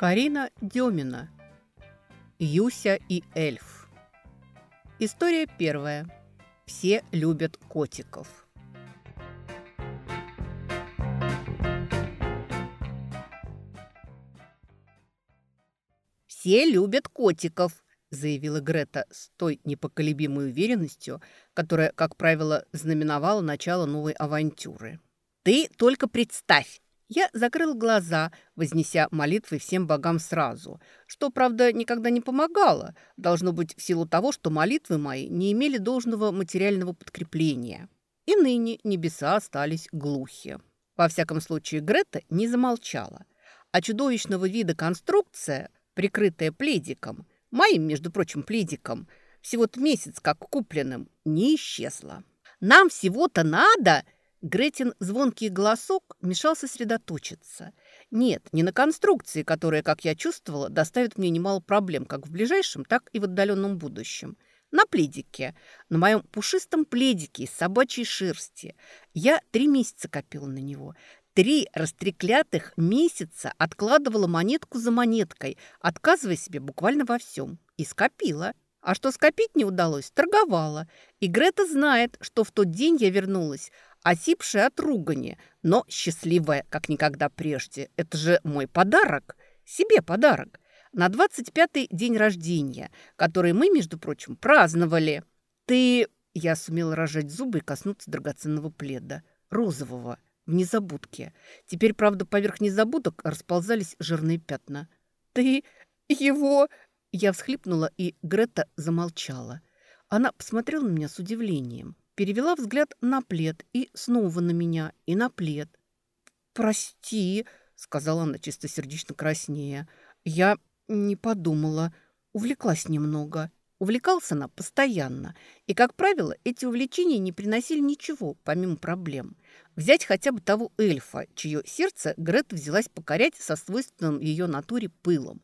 Карина Демина. Юся и эльф. История первая. Все любят котиков. «Все любят котиков», – заявила Грета с той непоколебимой уверенностью, которая, как правило, знаменовала начало новой авантюры. «Ты только представь, я закрыл глаза, вознеся молитвы всем богам сразу, что, правда, никогда не помогало, должно быть в силу того, что молитвы мои не имели должного материального подкрепления. И ныне небеса остались глухи. Во всяком случае, Грета не замолчала, а чудовищного вида конструкция, прикрытая пледиком, моим, между прочим, пледиком, всего-то месяц как купленным, не исчезла. «Нам всего-то надо!» Гретин звонкий голосок мешал сосредоточиться. Нет, не на конструкции, которая, как я чувствовала, доставит мне немало проблем как в ближайшем, так и в отдаленном будущем. На пледике, на моем пушистом пледике из собачьей шерсти. Я три месяца копила на него. Три растреклятых месяца откладывала монетку за монеткой, отказывая себе буквально во всем. И скопила. А что скопить не удалось, торговала. И Грета знает, что в тот день я вернулась – осипшая от ругани, но счастливая, как никогда прежде. Это же мой подарок, себе подарок, на 25-й день рождения, который мы, между прочим, праздновали. Ты... Я сумела рожать зубы и коснуться драгоценного пледа, розового, в незабудке. Теперь, правда, поверх незабудок расползались жирные пятна. «Ты его...» Я всхлипнула, и Грета замолчала. Она посмотрела на меня с удивлением перевела взгляд на плед и снова на меня, и на плед. «Прости», — сказала она чистосердечно краснее, — «я не подумала, увлеклась немного». Увлекался она постоянно, и, как правило, эти увлечения не приносили ничего, помимо проблем. Взять хотя бы того эльфа, чье сердце Грета взялась покорять со свойственным ее натуре пылом.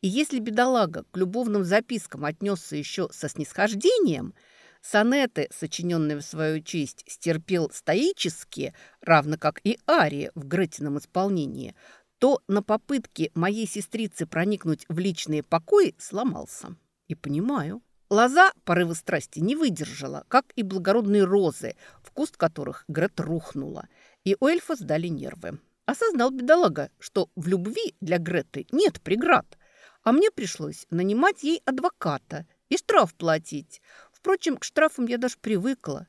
И если бедолага к любовным запискам отнесся еще со снисхождением – Сонеты, сочиненные в свою честь, стерпел стоически, равно как и арии в Гретином исполнении, то на попытке моей сестрицы проникнуть в личные покои сломался. И понимаю. Лоза порывы страсти не выдержала, как и благородные розы, в куст которых Грет рухнула. И у эльфа сдали нервы. Осознал бедолага, что в любви для Греты нет преград. А мне пришлось нанимать ей адвоката и штраф платить. Впрочем, к штрафам я даже привыкла.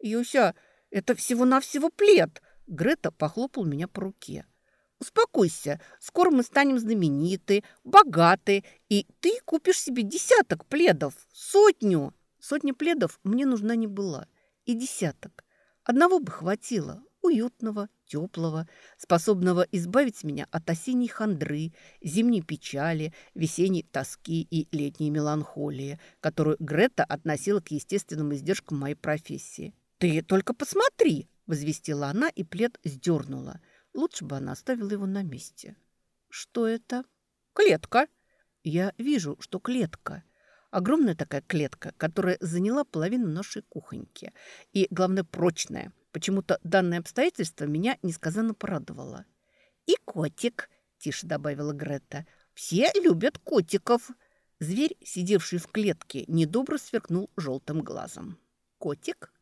«Юся, это всего-навсего плед!» Грета похлопал меня по руке. «Успокойся, скоро мы станем знамениты, богаты, и ты купишь себе десяток пледов, сотню!» Сотни пледов мне нужна не была, и десяток. Одного бы хватило, уютного, теплого, способного избавить меня от осенней хандры, зимней печали, весенней тоски и летней меланхолии, которую Грета относила к естественным издержкам моей профессии. «Ты только посмотри!» – возвестила она, и плед сдернула. Лучше бы она оставила его на месте. «Что это?» «Клетка!» «Я вижу, что клетка». Огромная такая клетка, которая заняла половину нашей кухоньки. И, главное, прочная – Почему-то данное обстоятельство меня несказанно порадовало. «И котик», – тише добавила Грета. «Все любят котиков». Зверь, сидевший в клетке, недобро сверкнул желтым глазом. «Котик?»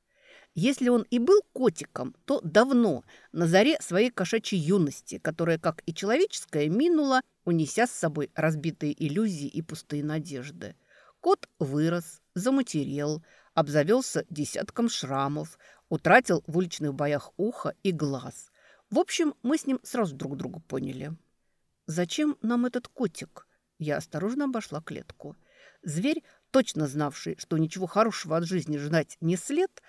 Если он и был котиком, то давно, на заре своей кошачьей юности, которая, как и человеческая, минула, унеся с собой разбитые иллюзии и пустые надежды. Кот вырос, заматерел, обзавелся десятком шрамов, Утратил в уличных боях ухо и глаз. В общем, мы с ним сразу друг друга поняли. «Зачем нам этот котик?» Я осторожно обошла клетку. Зверь, точно знавший, что ничего хорошего от жизни ждать не след,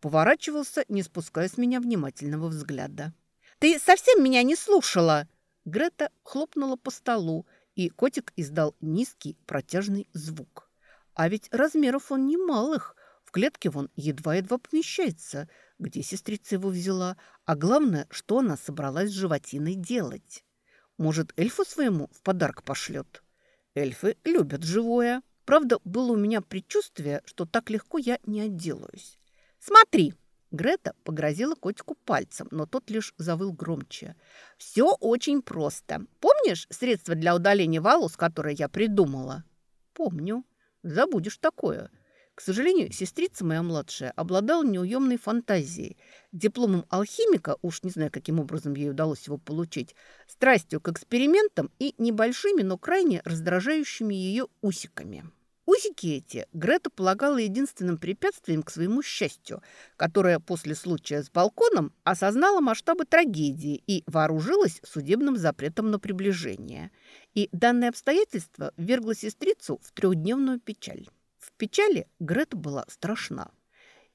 поворачивался, не спуская с меня внимательного взгляда. «Ты совсем меня не слушала!» Грета хлопнула по столу, и котик издал низкий протяжный звук. А ведь размеров он немалых, в клетке вон едва-едва помещается. Где сестрица его взяла? А главное, что она собралась с животиной делать? Может, эльфу своему в подарок пошлет? Эльфы любят живое. Правда, было у меня предчувствие, что так легко я не отделаюсь. «Смотри!» Грета погрозила котику пальцем, но тот лишь завыл громче. «Все очень просто. Помнишь средство для удаления волос, которое я придумала?» «Помню. Забудешь такое. К сожалению, сестрица моя младшая обладала неуемной фантазией, дипломом алхимика, уж не знаю, каким образом ей удалось его получить, страстью к экспериментам и небольшими, но крайне раздражающими ее усиками. Усики эти Грета полагала единственным препятствием к своему счастью, которое после случая с балконом осознала масштабы трагедии и вооружилась судебным запретом на приближение. И данное обстоятельство ввергло сестрицу в трехдневную печаль. В печали Грета была страшна.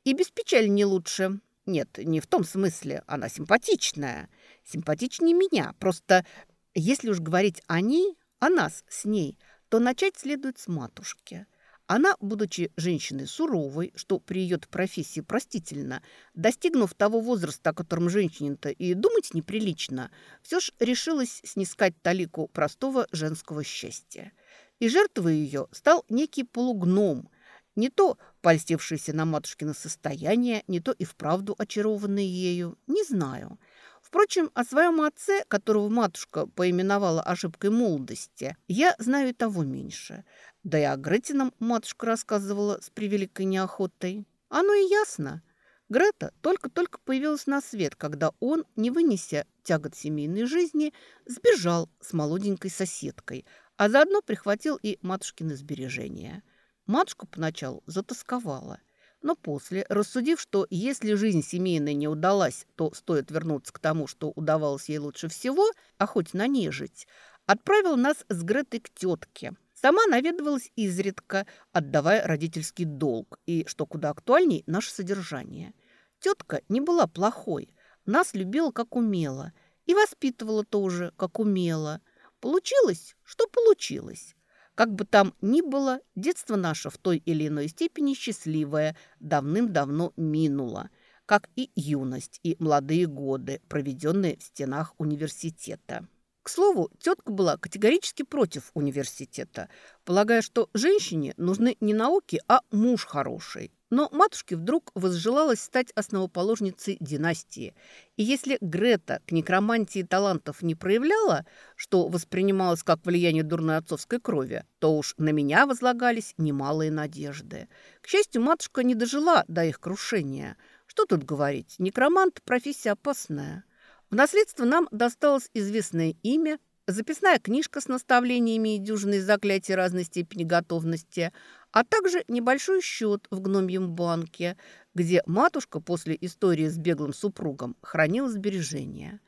И без печали не лучше. Нет, не в том смысле. Она симпатичная. Симпатичнее меня. Просто если уж говорить о ней, о нас с ней, то начать следует с матушки. Она, будучи женщиной суровой, что при ее профессии простительно, достигнув того возраста, о котором женщине-то и думать неприлично, все ж решилась снискать талику простого женского счастья – и жертвой ее стал некий полугном, не то польстившийся на матушкино состояние, не то и вправду очарованный ею, не знаю. Впрочем, о своем отце, которого матушка поименовала ошибкой молодости, я знаю и того меньше. Да и о Гретином матушка рассказывала с превеликой неохотой. Оно и ясно. Грета только-только появилась на свет, когда он, не вынеся тягот семейной жизни, сбежал с молоденькой соседкой – а заодно прихватил и матушкины сбережения. Матушка поначалу затасковала, но после, рассудив, что если жизнь семейная не удалась, то стоит вернуться к тому, что удавалось ей лучше всего, а хоть на ней жить, отправил нас с Гретой к тетке. Сама наведывалась изредка, отдавая родительский долг, и, что куда актуальней, наше содержание. Тетка не была плохой, нас любила как умела, и воспитывала тоже как умела – Получилось, что получилось. Как бы там ни было, детство наше в той или иной степени счастливое давным-давно минуло, как и юность и молодые годы, проведенные в стенах университета. К слову, тетка была категорически против университета, полагая, что женщине нужны не науки, а муж хороший. Но матушке вдруг возжелалось стать основоположницей династии. И если Грета к некромантии талантов не проявляла, что воспринималось как влияние дурной отцовской крови, то уж на меня возлагались немалые надежды. К счастью, матушка не дожила до их крушения. Что тут говорить, некромант – профессия опасная. В наследство нам досталось известное имя, записная книжка с наставлениями и дюжиной заклятий разной степени готовности – а также небольшой счет в гномьем банке, где матушка после истории с беглым супругом хранила сбережения.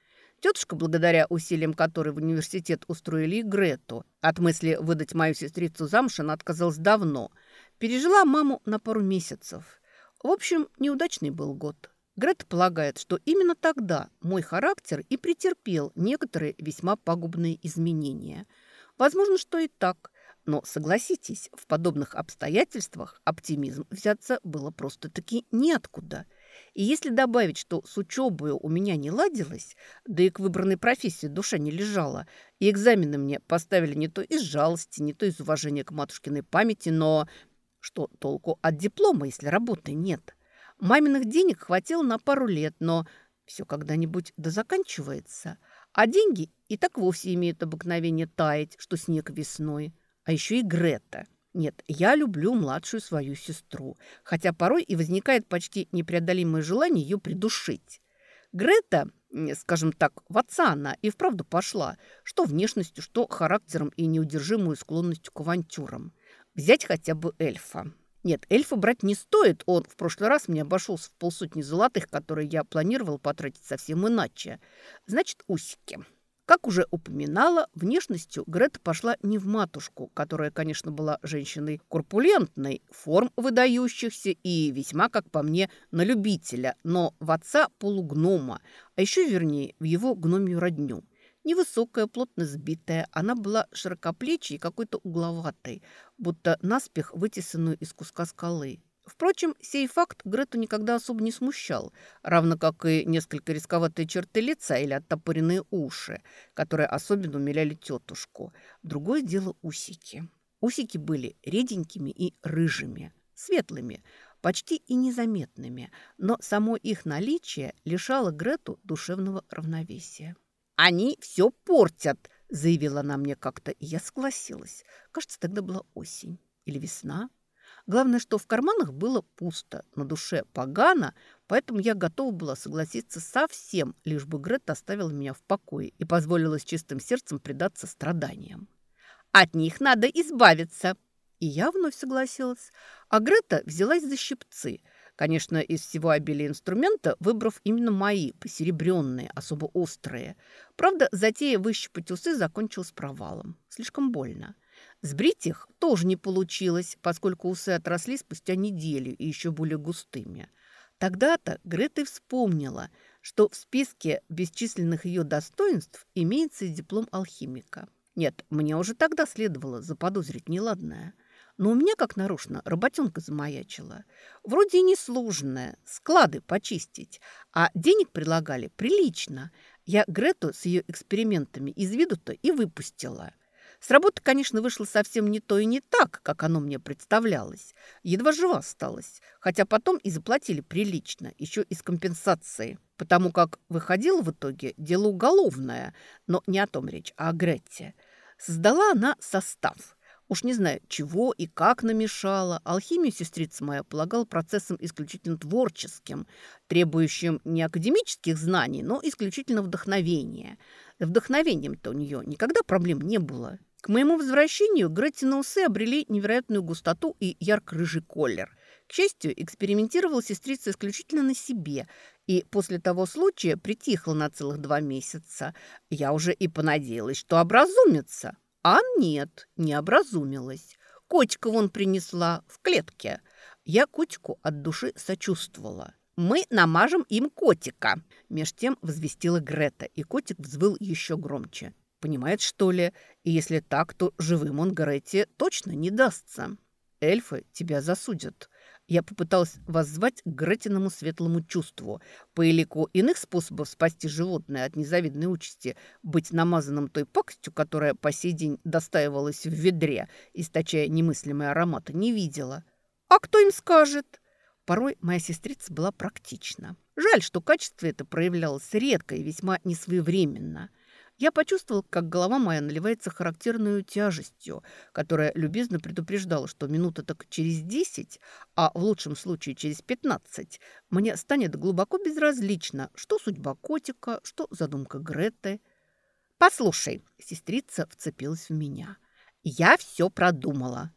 Тетушка, благодаря усилиям которой в университет устроили Грету, от мысли выдать мою сестрицу замуж она отказалась давно, пережила маму на пару месяцев. В общем, неудачный был год. Грета полагает, что именно тогда мой характер и претерпел некоторые весьма пагубные изменения. Возможно, что и так – но согласитесь, в подобных обстоятельствах оптимизм взяться было просто-таки неоткуда. И если добавить, что с учебой у меня не ладилось, да и к выбранной профессии душа не лежала, и экзамены мне поставили не то из жалости, не то из уважения к матушкиной памяти, но что толку от диплома, если работы нет? Маминых денег хватило на пару лет, но все когда-нибудь да заканчивается. А деньги и так вовсе имеют обыкновение таять, что снег весной а еще и Грета. Нет, я люблю младшую свою сестру, хотя порой и возникает почти непреодолимое желание ее придушить. Грета, скажем так, в отца она и вправду пошла, что внешностью, что характером и неудержимую склонностью к авантюрам. Взять хотя бы эльфа. Нет, эльфа брать не стоит, он в прошлый раз мне обошелся в полсотни золотых, которые я планировал потратить совсем иначе. Значит, усики. Как уже упоминала, внешностью Грета пошла не в матушку, которая, конечно, была женщиной корпулентной, форм выдающихся и весьма, как по мне, на любителя, но в отца полугнома, а еще вернее в его гномью родню. Невысокая, плотно сбитая, она была широкоплечей какой-то угловатой, будто наспех вытесанную из куска скалы. Впрочем, сей факт Грету никогда особо не смущал, равно как и несколько рисковатые черты лица или оттопыренные уши, которые особенно умиляли тетушку. Другое дело усики. Усики были реденькими и рыжими, светлыми, почти и незаметными, но само их наличие лишало Грету душевного равновесия. «Они все портят!» – заявила она мне как-то, и я согласилась. Кажется, тогда была осень или весна. Главное, что в карманах было пусто, на душе погано, поэтому я готова была согласиться со всем, лишь бы Грета оставила меня в покое и позволила с чистым сердцем предаться страданиям. «От них надо избавиться!» И я вновь согласилась. А Грета взялась за щипцы. Конечно, из всего обилия инструмента, выбрав именно мои, посеребренные, особо острые. Правда, затея выщипать усы закончилась провалом. Слишком больно. Сбрить их тоже не получилось, поскольку усы отросли спустя неделю и еще более густыми. Тогда-то Грета вспомнила, что в списке бесчисленных ее достоинств имеется диплом алхимика. Нет, мне уже тогда следовало заподозрить неладное. Но у меня, как нарочно, работенка замаячила. Вроде и несложная, склады почистить, а денег предлагали прилично. Я Грету с ее экспериментами из виду-то и выпустила – с работы, конечно, вышло совсем не то и не так, как оно мне представлялось. Едва жива осталась, хотя потом и заплатили прилично, еще из компенсации. Потому как выходило в итоге дело уголовное, но не о том речь, а о Гретте. Создала она состав. Уж не знаю, чего и как намешала. Алхимию сестрица моя полагала процессом исключительно творческим, требующим не академических знаний, но исключительно вдохновения. Вдохновением-то у нее никогда проблем не было. К моему возвращению Гретины усы обрели невероятную густоту и ярко-рыжий колер. К счастью, экспериментировала сестрица исключительно на себе, и после того случая притихла на целых два месяца. Я уже и понадеялась, что образумится. А нет, не образумилась. Котика вон принесла в клетке. Я котику от души сочувствовала. «Мы намажем им котика», – меж тем возвестила Грета, и котик взвыл еще громче. Понимает, что ли? И если так, то живым он Горетти точно не дастся. Эльфы тебя засудят. Я попыталась воззвать к Гретиному светлому чувству. По элику иных способов спасти животное от незавидной участи быть намазанным той пакостью, которая по сей день достаивалась в ведре, источая немыслимые ароматы, не видела. А кто им скажет? Порой моя сестрица была практична. Жаль, что качество это проявлялось редко и весьма несвоевременно – я почувствовал, как голова моя наливается характерной тяжестью, которая любезно предупреждала, что минута так через десять, а в лучшем случае через пятнадцать, мне станет глубоко безразлично, что судьба котика, что задумка Греты. «Послушай», — сестрица вцепилась в меня, — «я все продумала».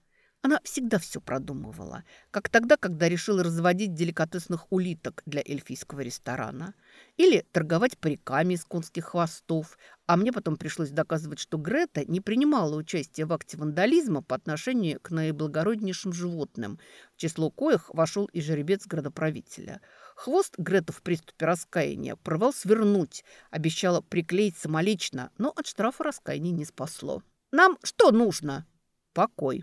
Она всегда все продумывала, как тогда, когда решила разводить деликатесных улиток для эльфийского ресторана или торговать париками из конских хвостов, а мне потом пришлось доказывать, что Грета не принимала участия в акте вандализма по отношению к наиблагороднейшим животным, в число коих вошел и жеребец градоправителя. Хвост Грета в приступе раскаяния порвал свернуть, обещала приклеить самолично, но от штрафа раскаяния не спасло. «Нам что нужно?» «Покой»,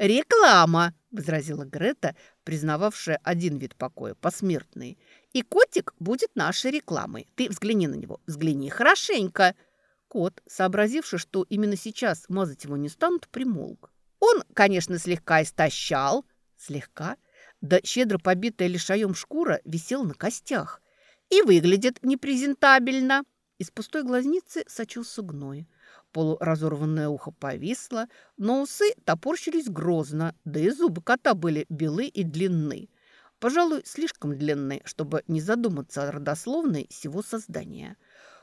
«Реклама!» – возразила Грета, признававшая один вид покоя – посмертный. «И котик будет нашей рекламой. Ты взгляни на него, взгляни хорошенько!» Кот, сообразивший, что именно сейчас мазать его не станут, примолк. Он, конечно, слегка истощал. Слегка? Да щедро побитая лишаем шкура висела на костях. И выглядит непрезентабельно. Из пустой глазницы сочился гной – Полуразорванное ухо повисло, но усы топорщились грозно, да и зубы кота были белы и длинны. Пожалуй, слишком длинны, чтобы не задуматься о родословной всего создания.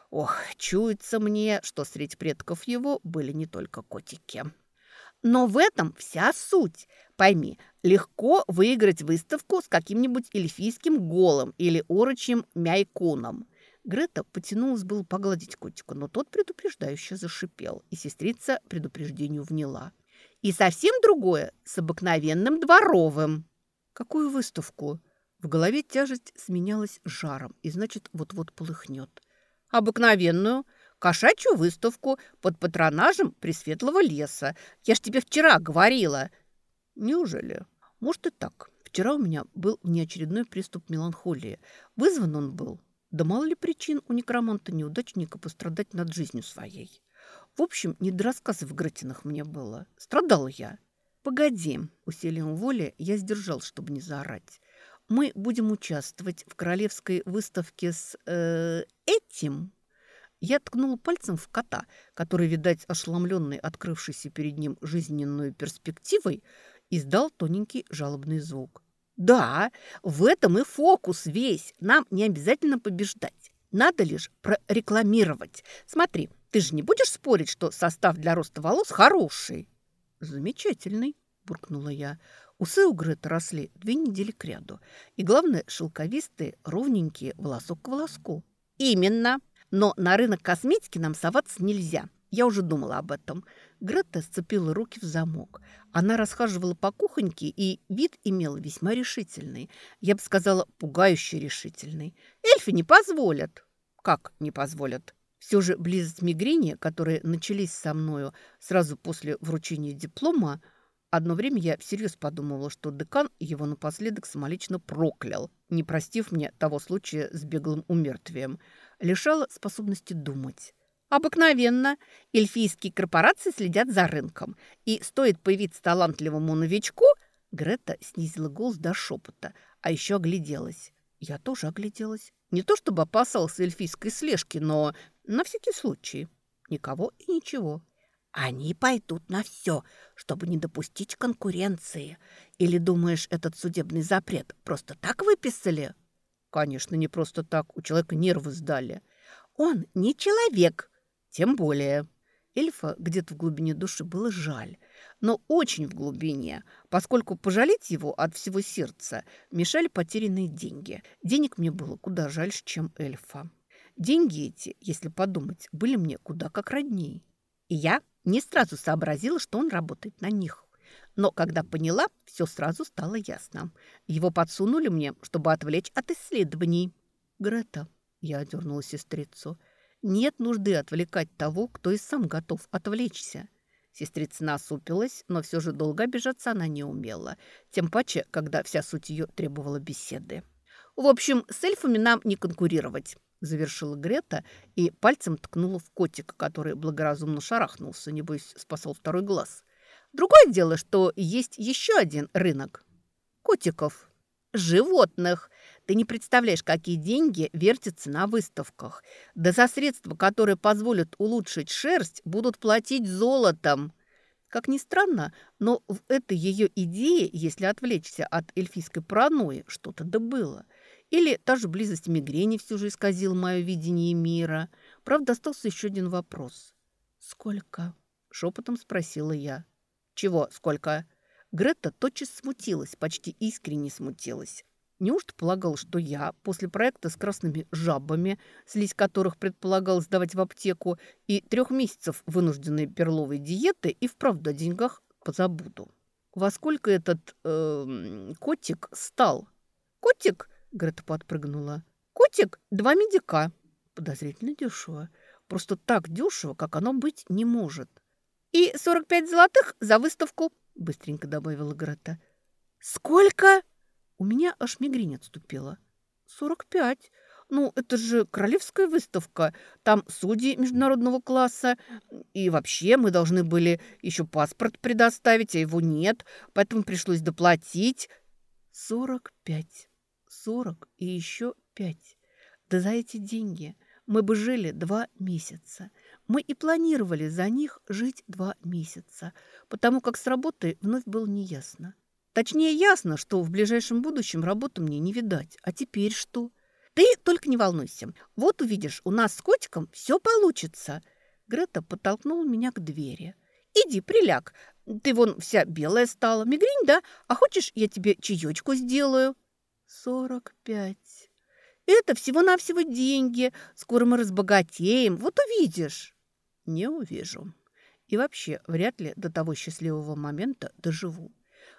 Ох, чуется мне, что среди предков его были не только котики. Но в этом вся суть. Пойми, легко выиграть выставку с каким-нибудь эльфийским голом или орочьим мяйкуном – Грета потянулась было погладить котика, но тот предупреждающе зашипел, и сестрица предупреждению вняла. «И совсем другое с обыкновенным дворовым». «Какую выставку?» В голове тяжесть сменялась жаром, и значит, вот-вот полыхнет. «Обыкновенную, кошачью выставку под патронажем Пресветлого леса. Я ж тебе вчера говорила». «Неужели? Может, и так. Вчера у меня был внеочередной приступ меланхолии. Вызван он был да мало ли причин у некроманта-неудачника пострадать над жизнью своей. В общем, не до рассказов Гретинах мне было. Страдала я. «Погоди!» – усилием воли я сдержал, чтобы не заорать. мы будем участвовать в королевской выставке с э, этим?» Я ткнула пальцем в кота, который, видать, ошеломленный открывшейся перед ним жизненной перспективой, издал тоненький жалобный звук. «Да, в этом и фокус весь. Нам не обязательно побеждать. Надо лишь прорекламировать. Смотри, ты же не будешь спорить, что состав для роста волос хороший?» «Замечательный», – буркнула я. Усы у Греты росли две недели кряду. И, главное, шелковистые, ровненькие, волосок к волоску. «Именно!» Но на рынок косметики нам соваться нельзя. Я уже думала об этом. Грета сцепила руки в замок. Она расхаживала по кухоньке, и вид имела весьма решительный. Я бы сказала, пугающе решительный. Эльфы не позволят. Как не позволят? Все же близость мигрени, которые начались со мною сразу после вручения диплома, одно время я всерьез подумала, что декан его напоследок самолично проклял, не простив мне того случая с беглым умертвием – лишала способности думать. Обыкновенно эльфийские корпорации следят за рынком. И стоит появиться талантливому новичку, Грета снизила голос до шепота, а еще огляделась. Я тоже огляделась. Не то чтобы опасался эльфийской слежки, но на всякий случай. Никого и ничего. Они пойдут на все, чтобы не допустить конкуренции. Или думаешь, этот судебный запрет просто так выписали? Конечно, не просто так. У человека нервы сдали. Он не человек. Тем более. Эльфа где-то в глубине души было жаль. Но очень в глубине, поскольку пожалеть его от всего сердца мешали потерянные деньги. Денег мне было куда жальше, чем эльфа. Деньги эти, если подумать, были мне куда как родней. И я не сразу сообразила, что он работает на них. Но когда поняла, все сразу стало ясно. Его подсунули мне, чтобы отвлечь от исследований. «Грета», — я одернула сестрицу, — «нет нужды отвлекать того, кто и сам готов отвлечься». Сестрица насупилась, но все же долго обижаться она не умела. Тем паче, когда вся суть ее требовала беседы. «В общем, с эльфами нам не конкурировать», – завершила Грета и пальцем ткнула в котика, который благоразумно шарахнулся, небось спасал второй глаз. Другое дело, что есть еще один рынок. Котиков. Животных. Ты не представляешь, какие деньги вертятся на выставках. Да за средства, которые позволят улучшить шерсть, будут платить золотом. Как ни странно, но в этой ее идее, если отвлечься от эльфийской паранойи, что-то да было. Или та же близость мигрени все же исказила мое видение мира. Правда, остался еще один вопрос. «Сколько?» – шепотом спросила я. «Чего? Сколько?» Грета тотчас смутилась, почти искренне смутилась. Неужто полагал, что я после проекта с красными жабами, слизь которых предполагалось давать в аптеку, и трех месяцев вынужденной перловой диеты и вправду о деньгах позабуду? Во сколько этот э, котик стал? Котик? Грета подпрыгнула. Котик? Два медика. Подозрительно дешево. Просто так дешево, как оно быть не может. «И сорок пять золотых за выставку», – быстренько добавила Грета. «Сколько?» У меня аж мигрень отступила. «Сорок пять. Ну, это же королевская выставка. Там судьи международного класса. И вообще мы должны были еще паспорт предоставить, а его нет, поэтому пришлось доплатить. Сорок пять. Сорок и еще пять. Да за эти деньги мы бы жили два месяца. Мы и планировали за них жить два месяца, потому как с работой вновь было неясно. Точнее, ясно, что в ближайшем будущем работы мне не видать. А теперь что? Ты только не волнуйся. Вот увидишь, у нас с котиком все получится. Грета подтолкнула меня к двери. Иди, приляг. Ты вон вся белая стала. Мигрень, да? А хочешь, я тебе чаечку сделаю? Сорок пять. Это всего-навсего деньги. Скоро мы разбогатеем. Вот увидишь. Не увижу. И вообще, вряд ли до того счастливого момента доживу.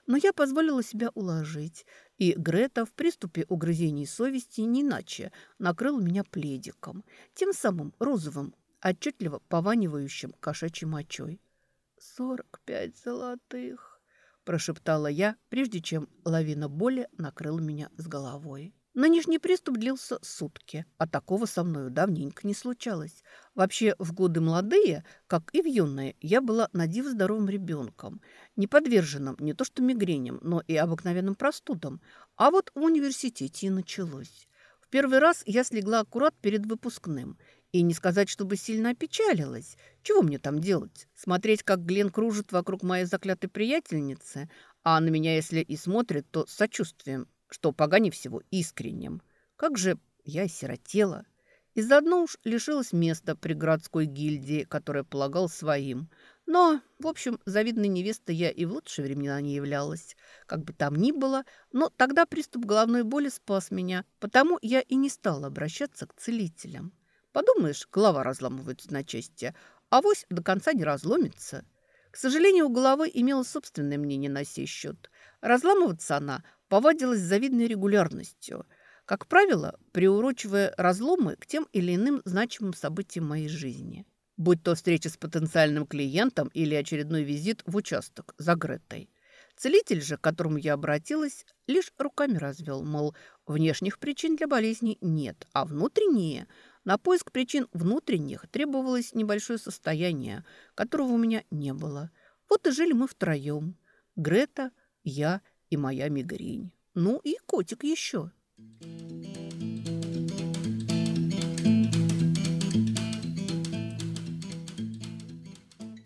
Но я позволила себя уложить, и Грета в приступе угрызений совести не иначе накрыл меня пледиком, тем самым розовым, отчетливо пованивающим кошачьей мочой. «Сорок пять золотых!» – прошептала я, прежде чем лавина боли накрыла меня с головой. Нынешний приступ длился сутки, а такого со мною давненько не случалось. Вообще, в годы молодые, как и в юные, я была на диво здоровым ребенком. Не подверженным не то что мигреням, но и обыкновенным простудам. А вот в университете и началось. В первый раз я слегла аккурат перед выпускным. И не сказать, чтобы сильно опечалилась. Чего мне там делать? Смотреть, как Глен кружит вокруг моей заклятой приятельницы, а на меня, если и смотрит, то с сочувствием, что погане всего искренним. Как же я осиротела. И заодно уж лишилась места при городской гильдии, которая полагал своим. Но, в общем, завидной невестой я и в лучшие времена не являлась. Как бы там ни было, но тогда приступ головной боли спас меня, потому я и не стала обращаться к целителям. Подумаешь, голова разламывается на части, а вось до конца не разломится. К сожалению, у головы имела собственное мнение на сей счет. Разламываться она повадилась с завидной регулярностью – как правило, приурочивая разломы к тем или иным значимым событиям моей жизни. Будь то встреча с потенциальным клиентом или очередной визит в участок за Гретой. Целитель же, к которому я обратилась, лишь руками развел, мол, внешних причин для болезни нет, а внутренние – на поиск причин внутренних требовалось небольшое состояние, которого у меня не было. Вот и жили мы втроем. Грета, я и моя мигрень. Ну и котик еще.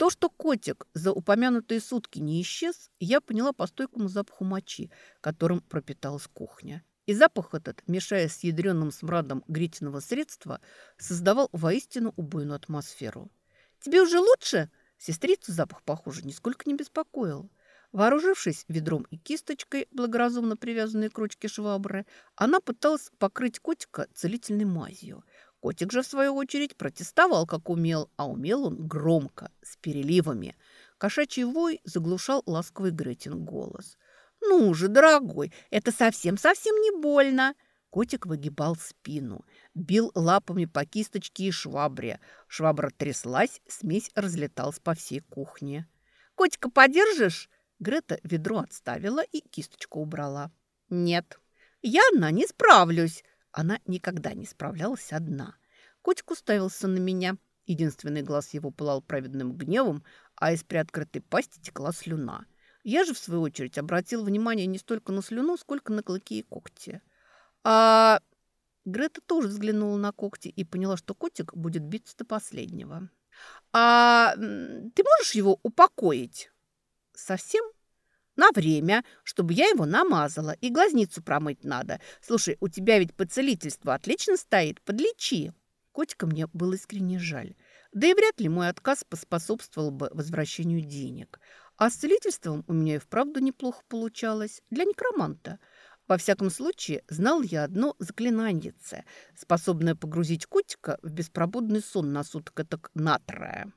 То, что котик за упомянутые сутки не исчез, я поняла по стойкому запаху мочи, которым пропиталась кухня. И запах этот, мешаясь с ядреным смрадом грительного средства, создавал воистину убойную атмосферу. «Тебе уже лучше?» Сестрицу запах, похоже, нисколько не беспокоил. Вооружившись ведром и кисточкой, благоразумно привязанной к ручке швабры, она пыталась покрыть котика целительной мазью. Котик же, в свою очередь, протестовал, как умел, а умел он громко, с переливами. Кошачий вой заглушал ласковый Гретин голос. «Ну же, дорогой, это совсем-совсем не больно!» Котик выгибал спину, бил лапами по кисточке и швабре. Швабра тряслась, смесь разлеталась по всей кухне. «Котика подержишь?» Грета ведро отставила и кисточку убрала. «Нет, я одна не справлюсь!» Она никогда не справлялась одна. Котик уставился на меня. Единственный глаз его пылал праведным гневом, а из приоткрытой пасти текла слюна. Я же, в свою очередь, обратил внимание не столько на слюну, сколько на клыки и когти. А Грета тоже взглянула на когти и поняла, что котик будет биться до последнего. «А ты можешь его упокоить?» Совсем? На время, чтобы я его намазала. И глазницу промыть надо. Слушай, у тебя ведь поцелительство отлично стоит. Подлечи. Котика мне было искренне жаль. Да и вряд ли мой отказ поспособствовал бы возвращению денег. А с целительством у меня и вправду неплохо получалось. Для некроманта. Во всяком случае, знал я одно заклинанице, способное погрузить котика в беспробудный сон на суток так натрое.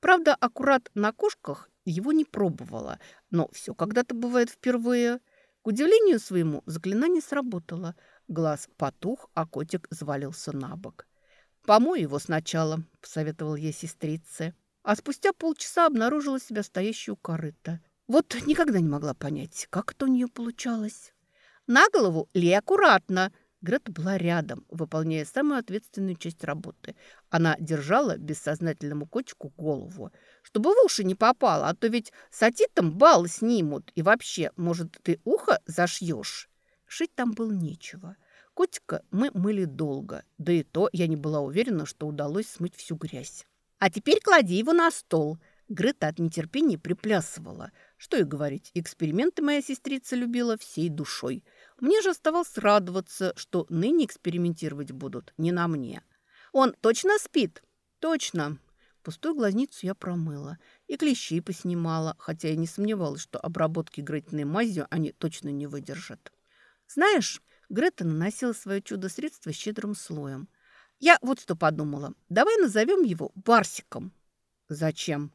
Правда, аккурат на кошках его не пробовала, но все когда-то бывает впервые. К удивлению своему, заклинание сработало. Глаз потух, а котик звалился на бок. «Помой его сначала», – посоветовал ей сестрице. А спустя полчаса обнаружила себя стоящей у корыта. Вот никогда не могла понять, как это у нее получалось. «На голову лей аккуратно», Грета была рядом, выполняя самую ответственную часть работы. Она держала бессознательному котику голову, чтобы в уши не попало, а то ведь с атитом бал снимут. И вообще, может, ты ухо зашьешь? Шить там было нечего. Котика мы мыли долго, да и то я не была уверена, что удалось смыть всю грязь. «А теперь клади его на стол», Грета от нетерпения приплясывала. Что и говорить, эксперименты моя сестрица любила всей душой. Мне же оставалось радоваться, что ныне экспериментировать будут не на мне. «Он точно спит?» «Точно». Пустую глазницу я промыла и клещей поснимала, хотя я не сомневалась, что обработки Гретиной мазью они точно не выдержат. Знаешь, Грета наносила свое чудо-средство щедрым слоем. Я вот что подумала. Давай назовем его Барсиком. Зачем?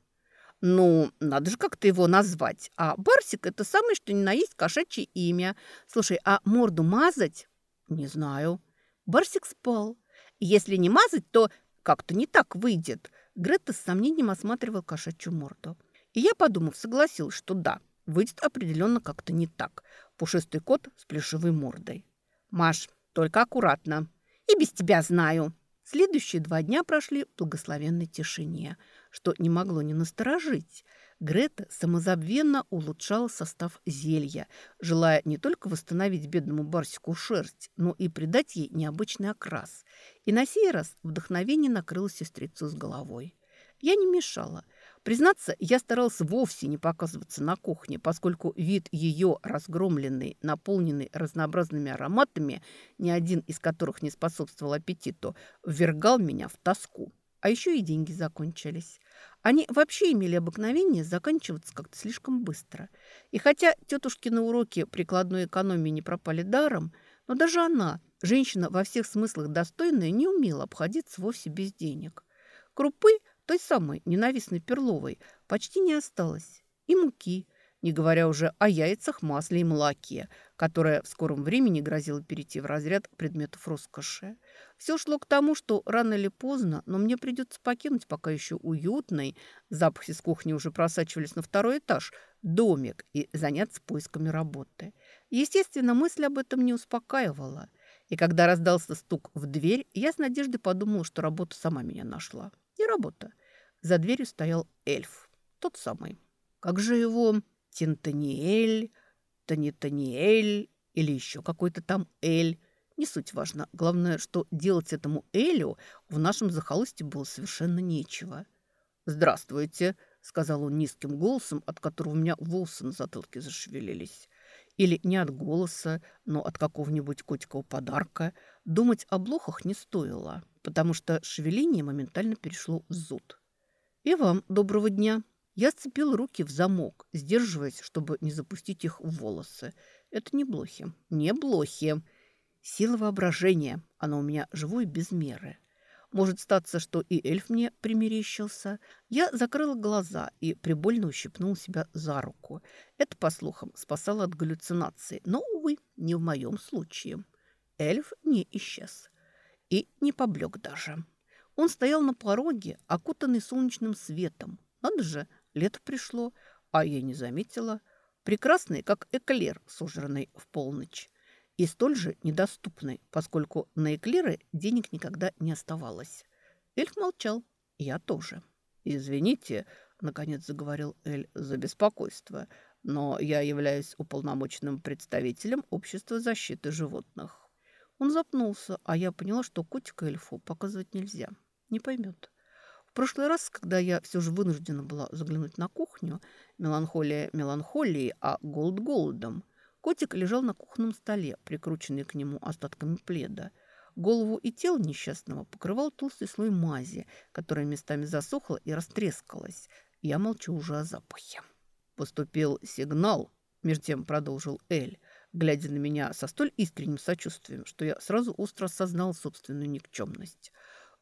Ну, надо же как-то его назвать. А Барсик – это самое, что ни на есть кошачье имя. Слушай, а морду мазать? Не знаю. Барсик спал. Если не мазать, то как-то не так выйдет. Грета с сомнением осматривал кошачью морду. И я, подумав, согласилась, что да, выйдет определенно как-то не так. Пушистый кот с плешивой мордой. «Маш, только аккуратно. И без тебя знаю». Следующие два дня прошли в благословенной тишине – что не могло не насторожить. Грета самозабвенно улучшала состав зелья, желая не только восстановить бедному барсику шерсть, но и придать ей необычный окрас. И на сей раз вдохновение накрыло сестрицу с головой. Я не мешала. Признаться, я старался вовсе не показываться на кухне, поскольку вид ее разгромленный, наполненный разнообразными ароматами, ни один из которых не способствовал аппетиту, ввергал меня в тоску. А еще и деньги закончились. Они вообще имели обыкновение заканчиваться как-то слишком быстро. И хотя тетушкины уроки прикладной экономии не пропали даром, но даже она, женщина во всех смыслах достойная, не умела обходиться вовсе без денег. Крупы, той самой ненавистной перловой, почти не осталось. И муки – не говоря уже о яйцах, масле и молоке, которое в скором времени грозило перейти в разряд предметов роскоши. Все шло к тому, что рано или поздно, но мне придется покинуть пока еще уютный, запахи с кухни уже просачивались на второй этаж, домик и заняться поисками работы. Естественно, мысль об этом не успокаивала. И когда раздался стук в дверь, я с надеждой подумала, что работа сама меня нашла. И работа. За дверью стоял эльф. Тот самый. Как же его... Тинтаниэль, Танитаниэль или еще какой-то там Эль. Не суть важно. Главное, что делать этому Элю в нашем захолустье было совершенно нечего. «Здравствуйте», — сказал он низким голосом, от которого у меня волосы на затылке зашевелились. Или не от голоса, но от какого-нибудь котикового подарка. Думать о блохах не стоило, потому что шевеление моментально перешло в зуд. «И вам доброго дня», я сцепил руки в замок, сдерживаясь, чтобы не запустить их в волосы. Это не блохи. Не блохи. Сила воображения. Она у меня живой без меры. Может статься, что и эльф мне примерещился. Я закрыла глаза и прибольно ущипнула себя за руку. Это, по слухам, спасало от галлюцинаций. Но, увы, не в моем случае. Эльф не исчез. И не поблек даже. Он стоял на пороге, окутанный солнечным светом. Надо же, Лето пришло, а я не заметила. Прекрасный, как эклер, сожранный в полночь. И столь же недоступный, поскольку на эклеры денег никогда не оставалось. Эльф молчал, я тоже. «Извините», — наконец заговорил Эль, — «за беспокойство, но я являюсь уполномоченным представителем Общества защиты животных». Он запнулся, а я поняла, что котика эльфу показывать нельзя. Не поймет. В прошлый раз, когда я все же вынуждена была заглянуть на кухню, меланхолия меланхолией, а голод голодом, котик лежал на кухонном столе, прикрученный к нему остатками пледа. Голову и тело несчастного покрывал толстый слой мази, которая местами засохла и растрескалась. Я молчу уже о запахе. Поступил сигнал, между тем продолжил Эль, глядя на меня со столь искренним сочувствием, что я сразу остро осознал собственную никчемность –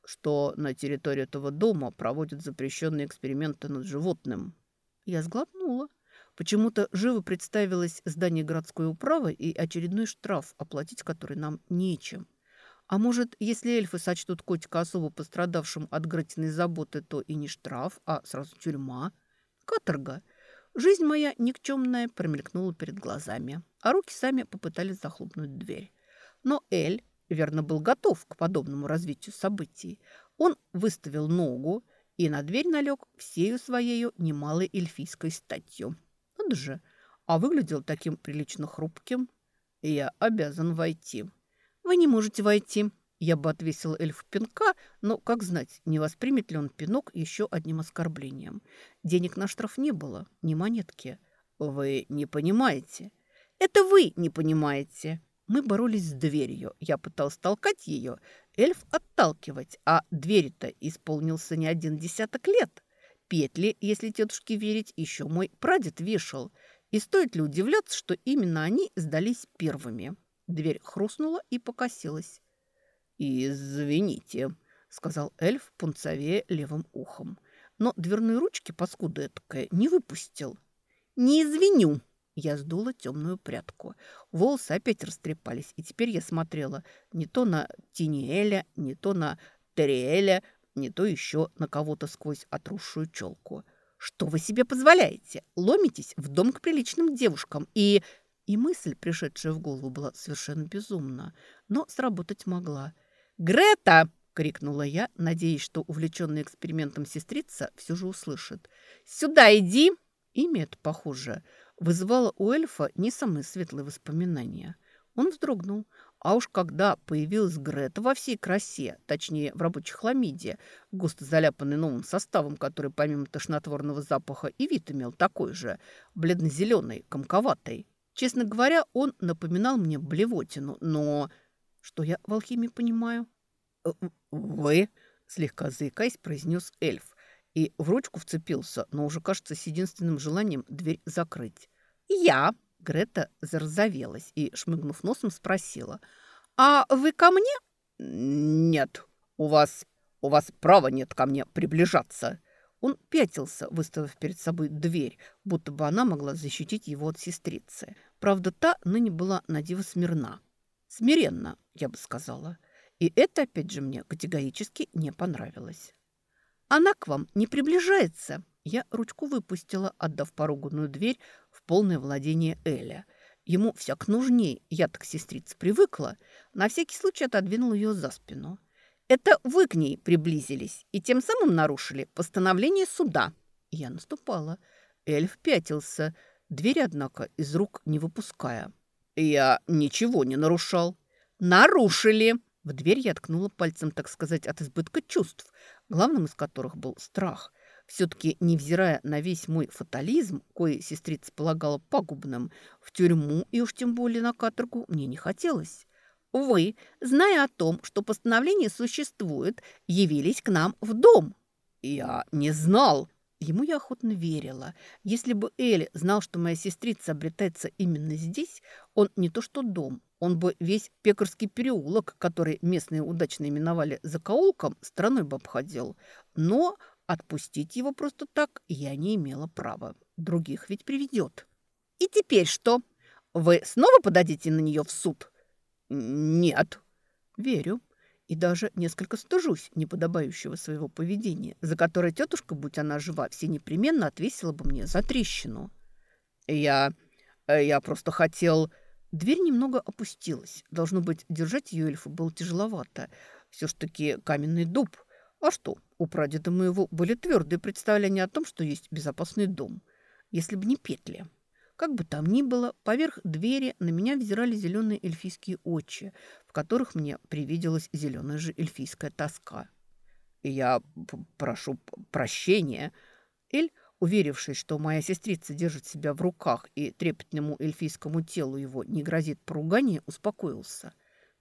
что на территории этого дома проводят запрещенные эксперименты над животным. Я сглотнула. Почему-то живо представилось здание городской управы и очередной штраф, оплатить который нам нечем. А может, если эльфы сочтут котика особо пострадавшим от Гретиной заботы, то и не штраф, а сразу тюрьма? Каторга. Жизнь моя никчемная промелькнула перед глазами, а руки сами попытались захлопнуть дверь. Но Эль верно, был готов к подобному развитию событий. Он выставил ногу и на дверь налег всею своею немалой эльфийской статью. Надо же, а выглядел таким прилично хрупким. Я обязан войти. Вы не можете войти. Я бы отвесил эльф пинка, но, как знать, не воспримет ли он пинок еще одним оскорблением. Денег на штраф не было, ни монетки. Вы не понимаете. Это вы не понимаете. Мы боролись с дверью. Я пытался толкать ее, эльф отталкивать, а двери-то исполнился не один десяток лет. Петли, если тетушке верить, еще мой прадед вешал. И стоит ли удивляться, что именно они сдались первыми? Дверь хрустнула и покосилась. «Извините», — сказал эльф, пунцовее левым ухом. Но дверной ручки, паскуда этакая, не выпустил. «Не извиню», я сдула темную прядку. Волосы опять растрепались, и теперь я смотрела не то на Тиниэля, не то на Териэля, не то еще на кого-то сквозь отросшую челку. «Что вы себе позволяете? Ломитесь в дом к приличным девушкам и...» И мысль, пришедшая в голову, была совершенно безумна, но сработать могла. «Грета!» — крикнула я, надеясь, что увлеченная экспериментом сестрица все же услышит. «Сюда иди!» Имя похоже, вызывало у эльфа не самые светлые воспоминания. Он вздрогнул, а уж когда появилась Грета во всей красе, точнее, в рабочей хламиде, густо заляпанный новым составом, который помимо тошнотворного запаха и вид имел такой же, бледно-зеленый, комковатый. Честно говоря, он напоминал мне блевотину, но... Что я в алхимии понимаю? «Э, «Вы?» – слегка заикаясь, произнес эльф. И в ручку вцепился, но уже, кажется, с единственным желанием дверь закрыть. «Я?» Грета зарозовелась и, шмыгнув носом, спросила. «А вы ко мне?» «Нет, у вас, у вас права нет ко мне приближаться». Он пятился, выставив перед собой дверь, будто бы она могла защитить его от сестрицы. Правда, та ныне была на диво смирна. Смиренно, я бы сказала. И это, опять же, мне категорически не понравилось. «Она к вам не приближается», я ручку выпустила, отдав поруганную дверь в полное владение Эля. Ему всяк нужней, я так сестрица привыкла, на всякий случай отодвинул ее за спину. Это вы к ней приблизились и тем самым нарушили постановление суда. Я наступала. Эльф пятился, дверь, однако, из рук не выпуская. Я ничего не нарушал. Нарушили! В дверь я ткнула пальцем, так сказать, от избытка чувств, главным из которых был страх. Все-таки, невзирая на весь мой фатализм, кое сестрица полагала пагубным, в тюрьму и уж тем более на каторгу мне не хотелось. Вы, зная о том, что постановление существует, явились к нам в дом. Я не знал. Ему я охотно верила. Если бы Элли знал, что моя сестрица обретается именно здесь, он не то что дом, он бы весь пекарский переулок, который местные удачно именовали закоулком, страной бы обходил. Но Отпустить его просто так я не имела права. Других ведь приведет. И теперь что? Вы снова подадите на нее в суд? Нет. Верю. И даже несколько стыжусь неподобающего своего поведения, за которое тетушка, будь она жива, все непременно отвесила бы мне за трещину. Я... я просто хотел... Дверь немного опустилась. Должно быть, держать ее эльфу было тяжеловато. Все ж таки каменный дуб. А что, у прадеда моего были твердые представления о том, что есть безопасный дом, если бы не петли. Как бы там ни было, поверх двери на меня взирали зеленые эльфийские очи, в которых мне привиделась зеленая же эльфийская тоска. «Я прошу прощения». Эль, уверившись, что моя сестрица держит себя в руках и трепетному эльфийскому телу его не грозит поругание, успокоился.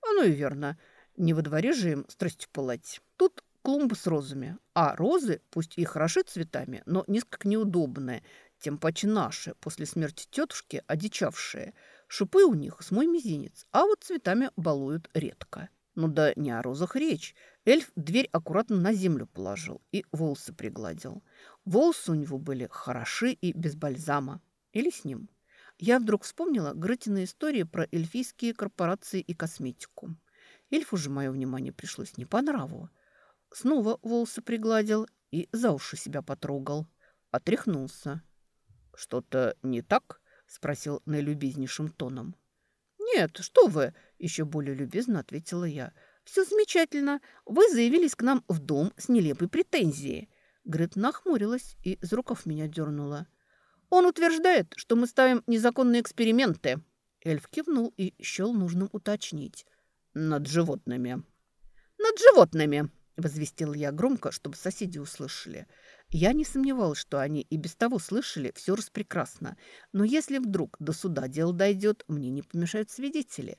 Оно и верно. Не во дворе же им страстью пылать. Тут клумбы с розами. А розы, пусть и хороши цветами, но несколько неудобные, тем паче наши, после смерти тетушки, одичавшие. Шипы у них с мой мизинец, а вот цветами балуют редко. Ну да не о розах речь. Эльф дверь аккуратно на землю положил и волосы пригладил. Волосы у него были хороши и без бальзама. Или с ним. Я вдруг вспомнила Гретины истории про эльфийские корпорации и косметику. Эльфу же мое внимание пришлось не по нраву. Снова волосы пригладил и за уши себя потрогал. Отряхнулся. «Что-то не так?» – спросил наилюбезнейшим тоном. «Нет, что вы!» – еще более любезно ответила я. «Все замечательно. Вы заявились к нам в дом с нелепой претензией». Грет нахмурилась и из рукав меня дернула. «Он утверждает, что мы ставим незаконные эксперименты». Эльф кивнул и счел нужным уточнить. «Над животными». «Над животными», – возвестил я громко, чтобы соседи услышали. Я не сомневалась, что они и без того слышали все распрекрасно. Но если вдруг до суда дело дойдет, мне не помешают свидетели.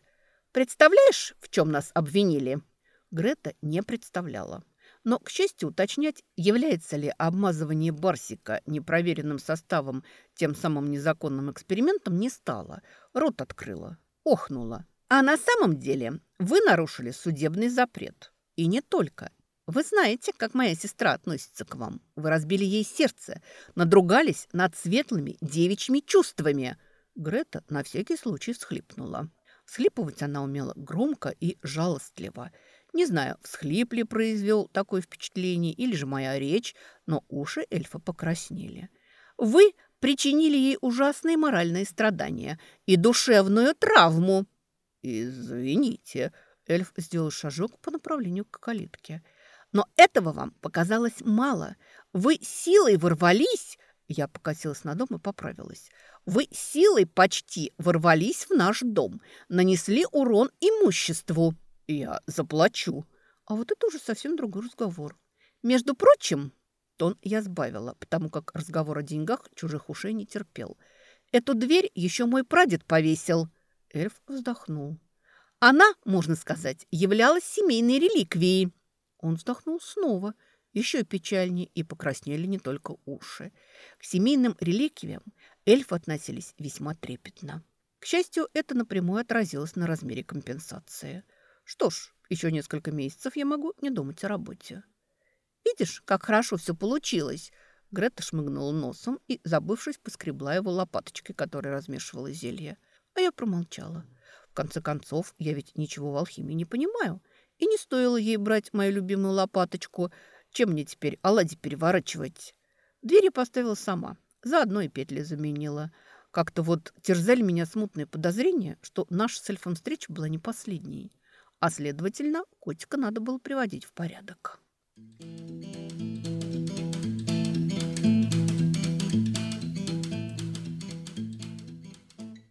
«Представляешь, в чем нас обвинили?» Грета не представляла. Но, к счастью, уточнять, является ли обмазывание барсика непроверенным составом тем самым незаконным экспериментом, не стала. Рот открыла, охнула. А на самом деле вы нарушили судебный запрет. И не только. Вы знаете, как моя сестра относится к вам. Вы разбили ей сердце, надругались над светлыми девичьими чувствами». Грета на всякий случай всхлипнула. Всхлипывать она умела громко и жалостливо. Не знаю, всхлип ли произвел такое впечатление или же моя речь, но уши эльфа покраснели. «Вы причинили ей ужасные моральные страдания и душевную травму». «Извините», — эльф сделал шажок по направлению к калитке — но этого вам показалось мало. Вы силой ворвались. Я покосилась на дом и поправилась. «Вы силой почти ворвались в наш дом, нанесли урон имуществу». «Я заплачу». А вот это уже совсем другой разговор. «Между прочим...» Тон я сбавила, потому как разговор о деньгах чужих ушей не терпел. «Эту дверь еще мой прадед повесил». Эльф вздохнул. «Она, можно сказать, являлась семейной реликвией». Он вздохнул снова – еще печальнее и покраснели не только уши. К семейным реликвиям эльфы относились весьма трепетно. К счастью, это напрямую отразилось на размере компенсации. Что ж, еще несколько месяцев я могу не думать о работе. «Видишь, как хорошо все получилось!» Грета шмыгнула носом и, забывшись, поскребла его лопаточкой, которая размешивала зелье. А я промолчала. В конце концов, я ведь ничего в алхимии не понимаю. И не стоило ей брать мою любимую лопаточку – чем мне теперь оладьи переворачивать? Двери поставила сама, заодно и петли заменила. Как-то вот терзали меня смутные подозрения, что наша с эльфом встреча была не последней. А следовательно, котика надо было приводить в порядок.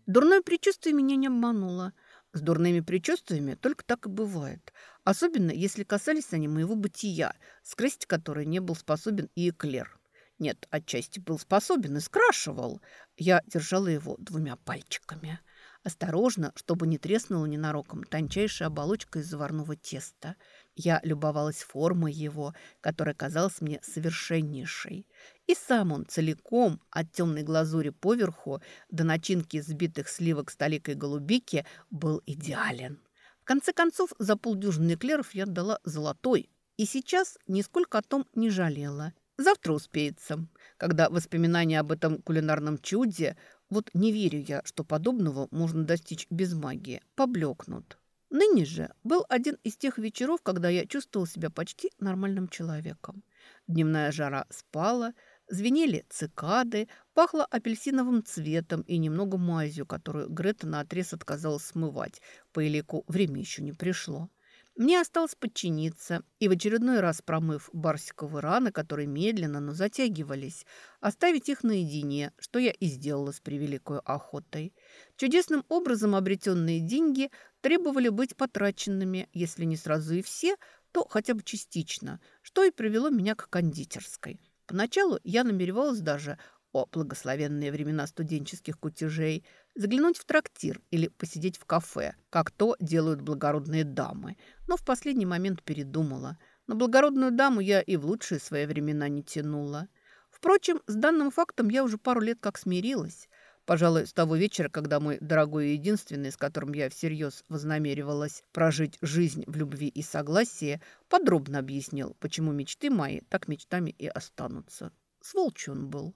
Дурное предчувствие меня не обмануло. С дурными предчувствиями только так и бывает. Особенно, если касались они моего бытия, скрасить которое не был способен и эклер. Нет, отчасти был способен и скрашивал. Я держала его двумя пальчиками. Осторожно, чтобы не треснула ненароком тончайшая оболочка из заварного теста. Я любовалась формой его, которая казалась мне совершеннейшей. И сам он целиком, от темной глазури поверху до начинки сбитых сливок столикой голубики, был идеален конце концов, за полдюжины эклеров я отдала золотой. И сейчас нисколько о том не жалела. Завтра успеется, когда воспоминания об этом кулинарном чуде, вот не верю я, что подобного можно достичь без магии, поблекнут. Ныне же был один из тех вечеров, когда я чувствовал себя почти нормальным человеком. Дневная жара спала, Звенели цикады, пахло апельсиновым цветом и немного мазью, которую Грета наотрез отказалась смывать. По элику время еще не пришло. Мне осталось подчиниться и в очередной раз промыв барсиковые раны, которые медленно, но затягивались, оставить их наедине, что я и сделала с превеликой охотой. Чудесным образом обретенные деньги требовали быть потраченными, если не сразу и все, то хотя бы частично, что и привело меня к кондитерской. Поначалу я намеревалась даже, о благословенные времена студенческих кутежей, заглянуть в трактир или посидеть в кафе, как то делают благородные дамы. Но в последний момент передумала. На благородную даму я и в лучшие свои времена не тянула. Впрочем, с данным фактом я уже пару лет как смирилась. Пожалуй, с того вечера, когда мой дорогой и единственный, с которым я всерьез вознамеривалась прожить жизнь в любви и согласии, подробно объяснил, почему мечты мои так мечтами и останутся. Сволчь он был.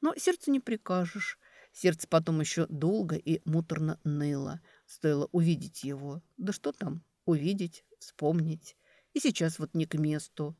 Но сердце не прикажешь. Сердце потом еще долго и муторно ныло. Стоило увидеть его. Да что там, увидеть, вспомнить. И сейчас вот не к месту.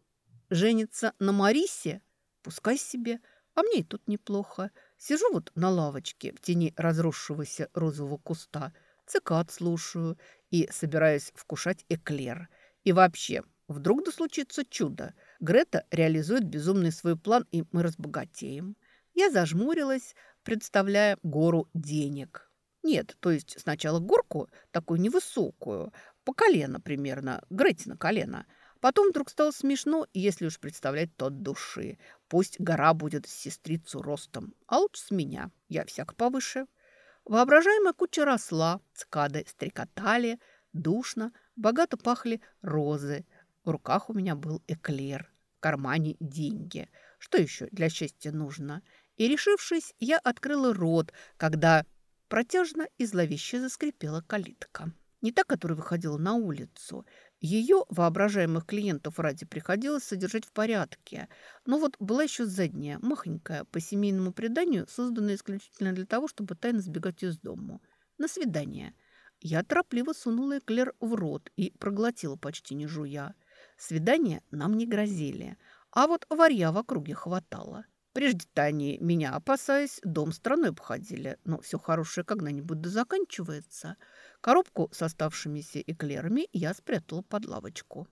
Женится на Марисе? Пускай себе. А мне и тут неплохо. Сижу вот на лавочке в тени разросшегося розового куста, цикад слушаю и собираюсь вкушать эклер. И вообще, вдруг да случится чудо. Грета реализует безумный свой план, и мы разбогатеем. Я зажмурилась, представляя гору денег. Нет, то есть сначала горку, такую невысокую, по колено примерно, Грете на колено – Потом вдруг стало смешно, если уж представлять тот души. Пусть гора будет с сестрицу ростом, а лучше с меня, я всяк повыше. Воображаемая куча росла, цикады стрекотали, душно, богато пахли розы. В руках у меня был эклер, в кармане деньги. Что еще для счастья нужно? И, решившись, я открыла рот, когда протяжно и зловеще заскрипела калитка. Не та, которая выходила на улицу. Ее воображаемых клиентов ради приходилось содержать в порядке. Но вот была еще задняя, махонькая, по семейному преданию, созданная исключительно для того, чтобы тайно сбегать из дому. На свидание. Я торопливо сунула эклер в рот и проглотила почти не жуя. Свидания нам не грозили, а вот варья в округе хватало. Прежде-то они, меня опасаясь, дом страной обходили. Но все хорошее когда-нибудь да заканчивается. Коробку с оставшимися эклерами я спрятала под лавочку.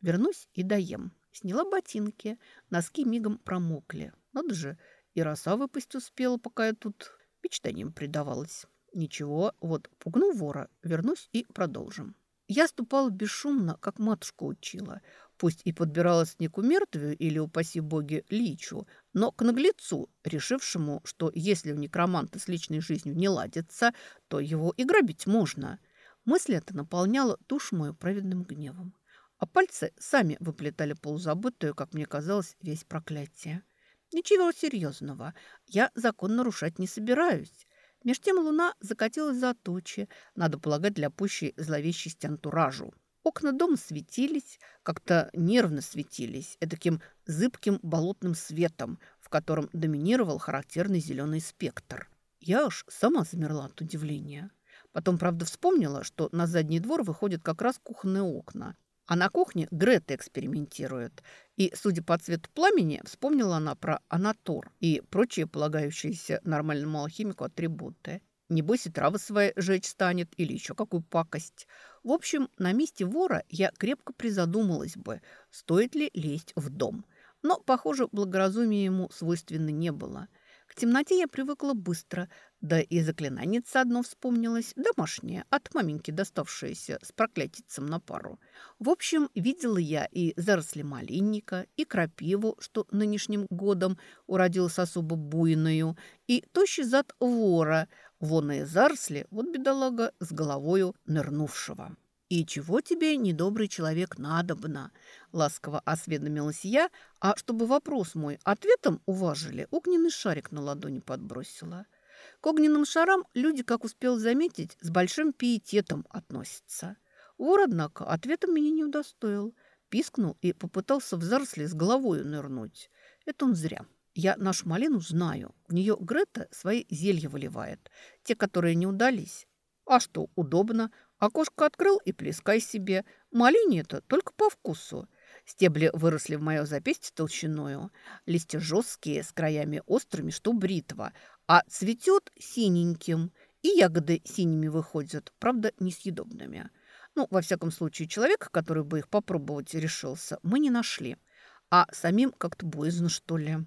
Вернусь и доем. Сняла ботинки. Носки мигом промокли. Надо же, И роса выпасть успела, пока я тут мечтаниям предавалась. Ничего, вот пугну вора, вернусь и продолжим. Я ступала бесшумно, как матушка учила. Пусть и подбиралась не к умертвию или, упаси боги, личу, но к наглецу, решившему, что если у некроманта с личной жизнью не ладится, то его и грабить можно. Мысль эта наполняла душу мою праведным гневом. А пальцы сами выплетали полузабытую, как мне казалось, весь проклятие. Ничего серьезного. Я закон нарушать не собираюсь. Меж тем луна закатилась за тучи, надо полагать, для пущей зловещести антуражу. Окна дома светились, как-то нервно светились, таким зыбким болотным светом, в котором доминировал характерный зеленый спектр. Я аж сама замерла от удивления. Потом, правда, вспомнила, что на задний двор выходят как раз кухонные окна. А на кухне Грета экспериментирует. И, судя по цвету пламени, вспомнила она про анатор и прочие полагающиеся нормальному алхимику атрибуты. Небось и травы свои жечь станет или еще какую пакость. В общем, на месте вора я крепко призадумалась бы, стоит ли лезть в дом. Но, похоже, благоразумия ему свойственно не было – к темноте я привыкла быстро, да и заклинаница одно вспомнилось, домашнее, от маменьки доставшееся, с проклятицем на пару. В общем, видела я и заросли малинника, и крапиву, что нынешним годом уродилась особо буйною, и тощий зад вора, вонные заросли, вот бедолага с головою нырнувшего. «И чего тебе, недобрый человек, надобно?» – ласково осведомилась я, а чтобы вопрос мой ответом уважили, огненный шарик на ладони подбросила. К огненным шарам люди, как успел заметить, с большим пиететом относятся. Вор, однако, ответом меня не удостоил. Пискнул и попытался в заросли с головой нырнуть. Это он зря. Я нашу малину знаю. В нее Грета свои зелья выливает. Те, которые не удались. А что, удобно. Окошко открыл и плескай себе. Малине это только по вкусу. Стебли выросли в мое запястье толщиною. Листья жесткие, с краями острыми, что бритва. А цветет синеньким. И ягоды синими выходят, правда, несъедобными. Ну, во всяком случае, человека, который бы их попробовать решился, мы не нашли. А самим как-то боязно, что ли.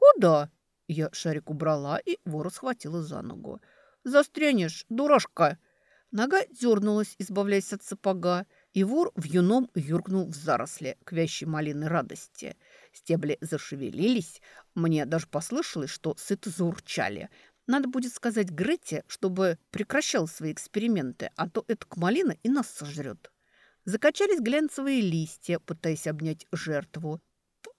«Куда?» Я шарик убрала и вора схватила за ногу. «Застрянешь, дурашка!» Нога дернулась, избавляясь от сапога, и вор в юном юркнул в заросли к вящей малины радости. Стебли зашевелились, мне даже послышалось, что сыто заурчали. Надо будет сказать Грете, чтобы прекращал свои эксперименты, а то эта малина и нас сожрет. Закачались глянцевые листья, пытаясь обнять жертву.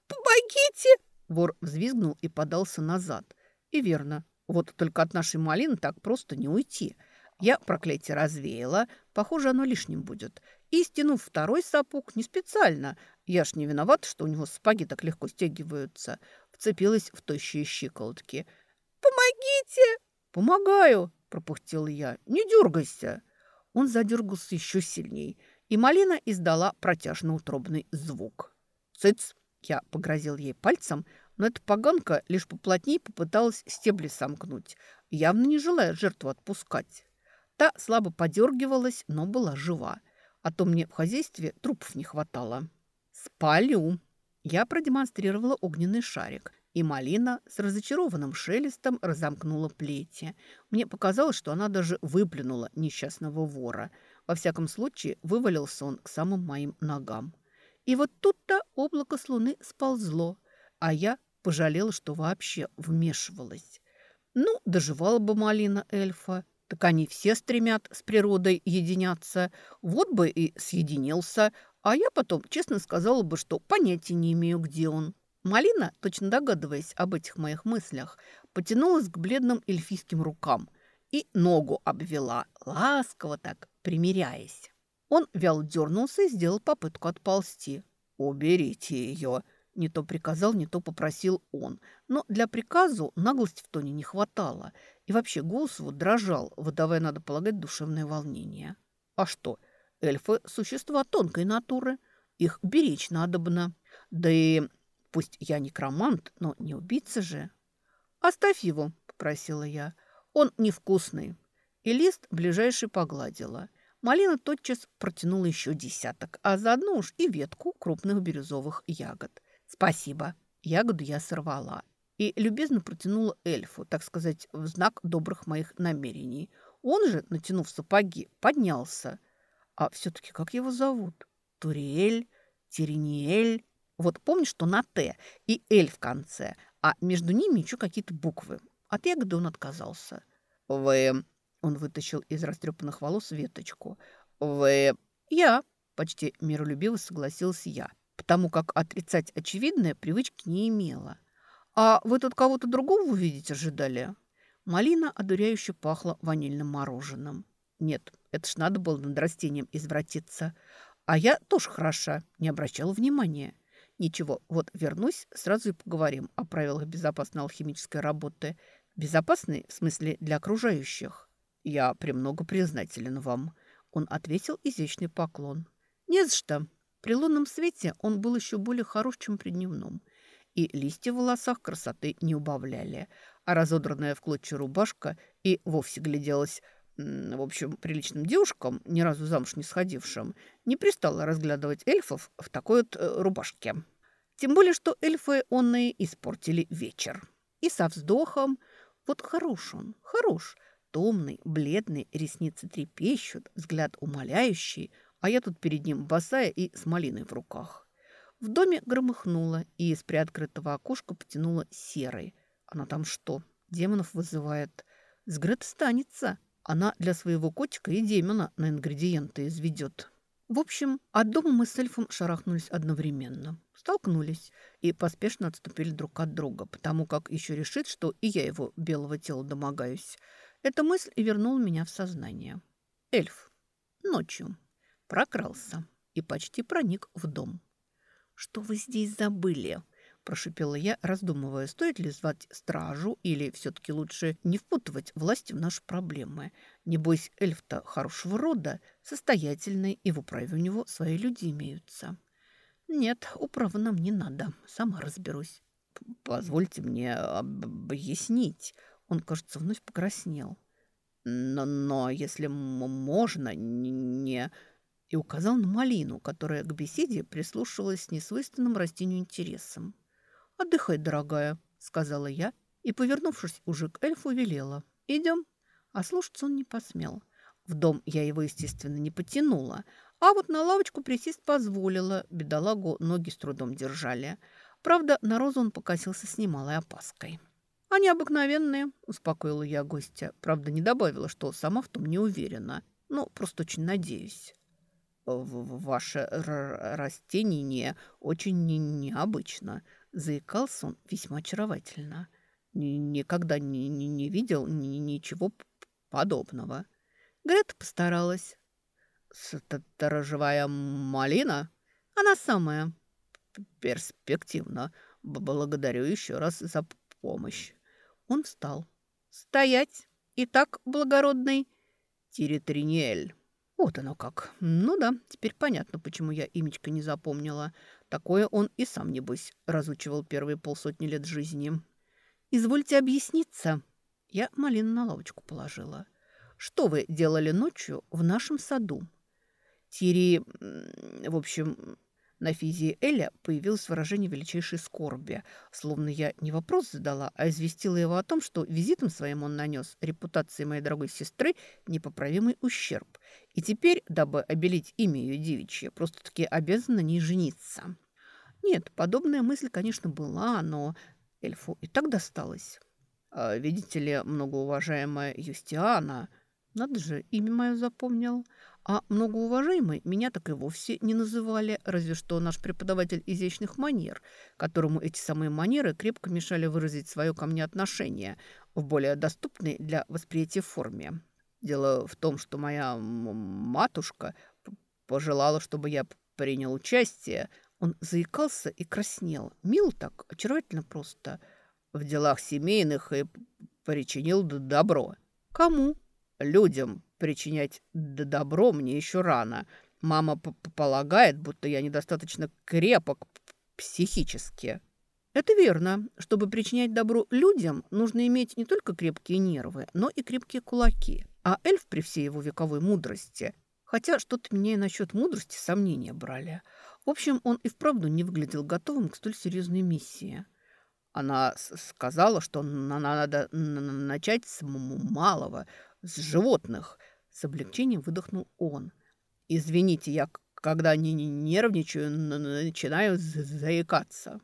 «Помогите!» Вор взвизгнул и подался назад. И верно, вот только от нашей малины так просто не уйти – я проклятие развеяла, похоже, оно лишним будет. И, стянув второй сапог, не специально, я ж не виновата, что у него сапоги так легко стягиваются, вцепилась в тощие щиколотки. «Помогите!» «Помогаю!» – пропустил я. «Не дергайся!» Он задергался еще сильней, и малина издала протяжно-утробный звук. «Цыц!» – я погрозил ей пальцем, но эта поганка лишь поплотнее попыталась стебли сомкнуть, явно не желая жертву отпускать. Та слабо подергивалась, но была жива. А то мне в хозяйстве трупов не хватало. «Спалю!» Я продемонстрировала огненный шарик, и малина с разочарованным шелестом разомкнула плети. Мне показалось, что она даже выплюнула несчастного вора. Во всяком случае, вывалился он к самым моим ногам. И вот тут-то облако с луны сползло, а я пожалела, что вообще вмешивалась. Ну, доживала бы малина эльфа. Так они все стремят с природой единяться. Вот бы и съединился. А я потом честно сказала бы, что понятия не имею, где он. Малина, точно догадываясь об этих моих мыслях, потянулась к бледным эльфийским рукам и ногу обвела, ласково так, примиряясь. Он вял дернулся и сделал попытку отползти. «Уберите ее!» Не то приказал, не то попросил он. Но для приказу наглости в тоне не хватало. И вообще голос его дрожал, выдавая, надо полагать, душевное волнение. А что? Эльфы – существа тонкой натуры. Их беречь надобно. Да и пусть я некромант, но не убийца же. «Оставь его», – попросила я. «Он невкусный». И лист ближайший погладила. Малина тотчас протянула еще десяток, а заодно уж и ветку крупных бирюзовых ягод – «Спасибо». Ягоду я сорвала. и любезно протянула эльфу, так сказать, в знак добрых моих намерений. Он же, натянув сапоги, поднялся. А все-таки как его зовут? Туриэль? Терениэль? Вот помнишь, что на «Т» и «Эль» в конце, а между ними еще какие-то буквы. От ягоды он отказался. «Вы...» — он вытащил из растрепанных волос веточку. «Вы...» «Я...» — почти миролюбиво согласился я, потому как отрицать очевидное привычки не имела. «А вы тут кого-то другого увидеть ожидали?» Малина одуряюще пахла ванильным мороженым. Нет, это ж надо было над растением извратиться. А я тоже хороша, не обращала внимания. Ничего, вот вернусь, сразу и поговорим о правилах безопасной алхимической работы. Безопасной, в смысле, для окружающих. Я премного признателен вам. Он ответил изящный поклон. Не за что. При лунном свете он был еще более хорош, чем при дневном. И листья в волосах красоты не убавляли, а разодранная в клочья рубашка и вовсе гляделась в общем, приличным девушкам, ни разу замуж не сходившим, не пристало разглядывать эльфов в такой вот э, рубашке. Тем более, что эльфы онные испортили вечер. И со вздохом, вот хорош он, хорош, томный, бледный, ресницы трепещут, взгляд умоляющий, а я тут перед ним босая и с малиной в руках. В доме громыхнуло, и из приоткрытого окошка потянуло серой. Она там что, демонов вызывает? Сгрет станется. Она для своего котика и демона на ингредиенты изведет. В общем, от дома мы с эльфом шарахнулись одновременно. Столкнулись и поспешно отступили друг от друга, потому как еще решит, что и я его белого тела домогаюсь. Эта мысль и вернула меня в сознание. Эльф. Ночью. Прокрался и почти проник в дом. «Что вы здесь забыли?» – прошипела я, раздумывая, стоит ли звать стражу или все-таки лучше не впутывать власти в наши проблемы. Небось, эльф-то хорошего рода, состоятельный, и в управе у него свои люди имеются. Нет, управы нам не надо, сама разберусь. Позвольте мне объяснить. Он, кажется, вновь покраснел. Но, но если можно, не и указал на малину, которая к беседе прислушивалась с несвойственным растению интересом. «Отдыхай, дорогая», — сказала я, и, повернувшись уже к эльфу, велела. «Идем». А слушаться он не посмел. В дом я его, естественно, не потянула, а вот на лавочку присесть позволила. Бедолагу ноги с трудом держали. Правда, на розу он покосился с немалой опаской. «Они обыкновенные», — успокоила я гостя. Правда, не добавила, что сама в том не уверена. Ну, просто очень надеюсь. «Ваше растение очень необычно», Заикался он весьма очаровательно. Никогда не, не, не видел ни, ничего подобного. Грета постаралась. «Сторожевая малина? Она самая. Перспективно. Благодарю еще раз за помощь». Он встал. «Стоять! И так, благородный!» «Тиритринель!» Вот оно как. Ну да, теперь понятно, почему я имечко не запомнила. Такое он и сам, небось, разучивал первые полсотни лет жизни. «Извольте объясниться». Я малину на лавочку положила. «Что вы делали ночью в нашем саду?» Тири, в общем, на физии Эля появилось выражение величайшей скорби, словно я не вопрос задала, а известила его о том, что визитом своим он нанес репутации моей дорогой сестры непоправимый ущерб. И теперь, дабы обелить имя ее девичье, просто-таки обязана на ней жениться. Нет, подобная мысль, конечно, была, но эльфу и так досталось. А, видите ли, многоуважаемая Юстиана, надо же, имя мое запомнил – а многоуважаемый меня так и вовсе не называли, разве что наш преподаватель изящных манер, которому эти самые манеры крепко мешали выразить свое ко мне отношение в более доступной для восприятия форме. Дело в том, что моя матушка пожелала, чтобы я принял участие. Он заикался и краснел. Мил так, очаровательно просто. В делах семейных и причинил добро. Кому? Людям, Причинять добро мне еще рано. Мама полагает, будто я недостаточно крепок психически. Это верно. Чтобы причинять добро людям, нужно иметь не только крепкие нервы, но и крепкие кулаки. А эльф при всей его вековой мудрости... Хотя что-то меня и насчет мудрости сомнения брали. В общем, он и вправду не выглядел готовым к столь серьезной миссии. Она сказала, что надо начать с малого, с животных. С облегчением выдохнул он. Извините, я когда не нервничаю, начинаю заикаться.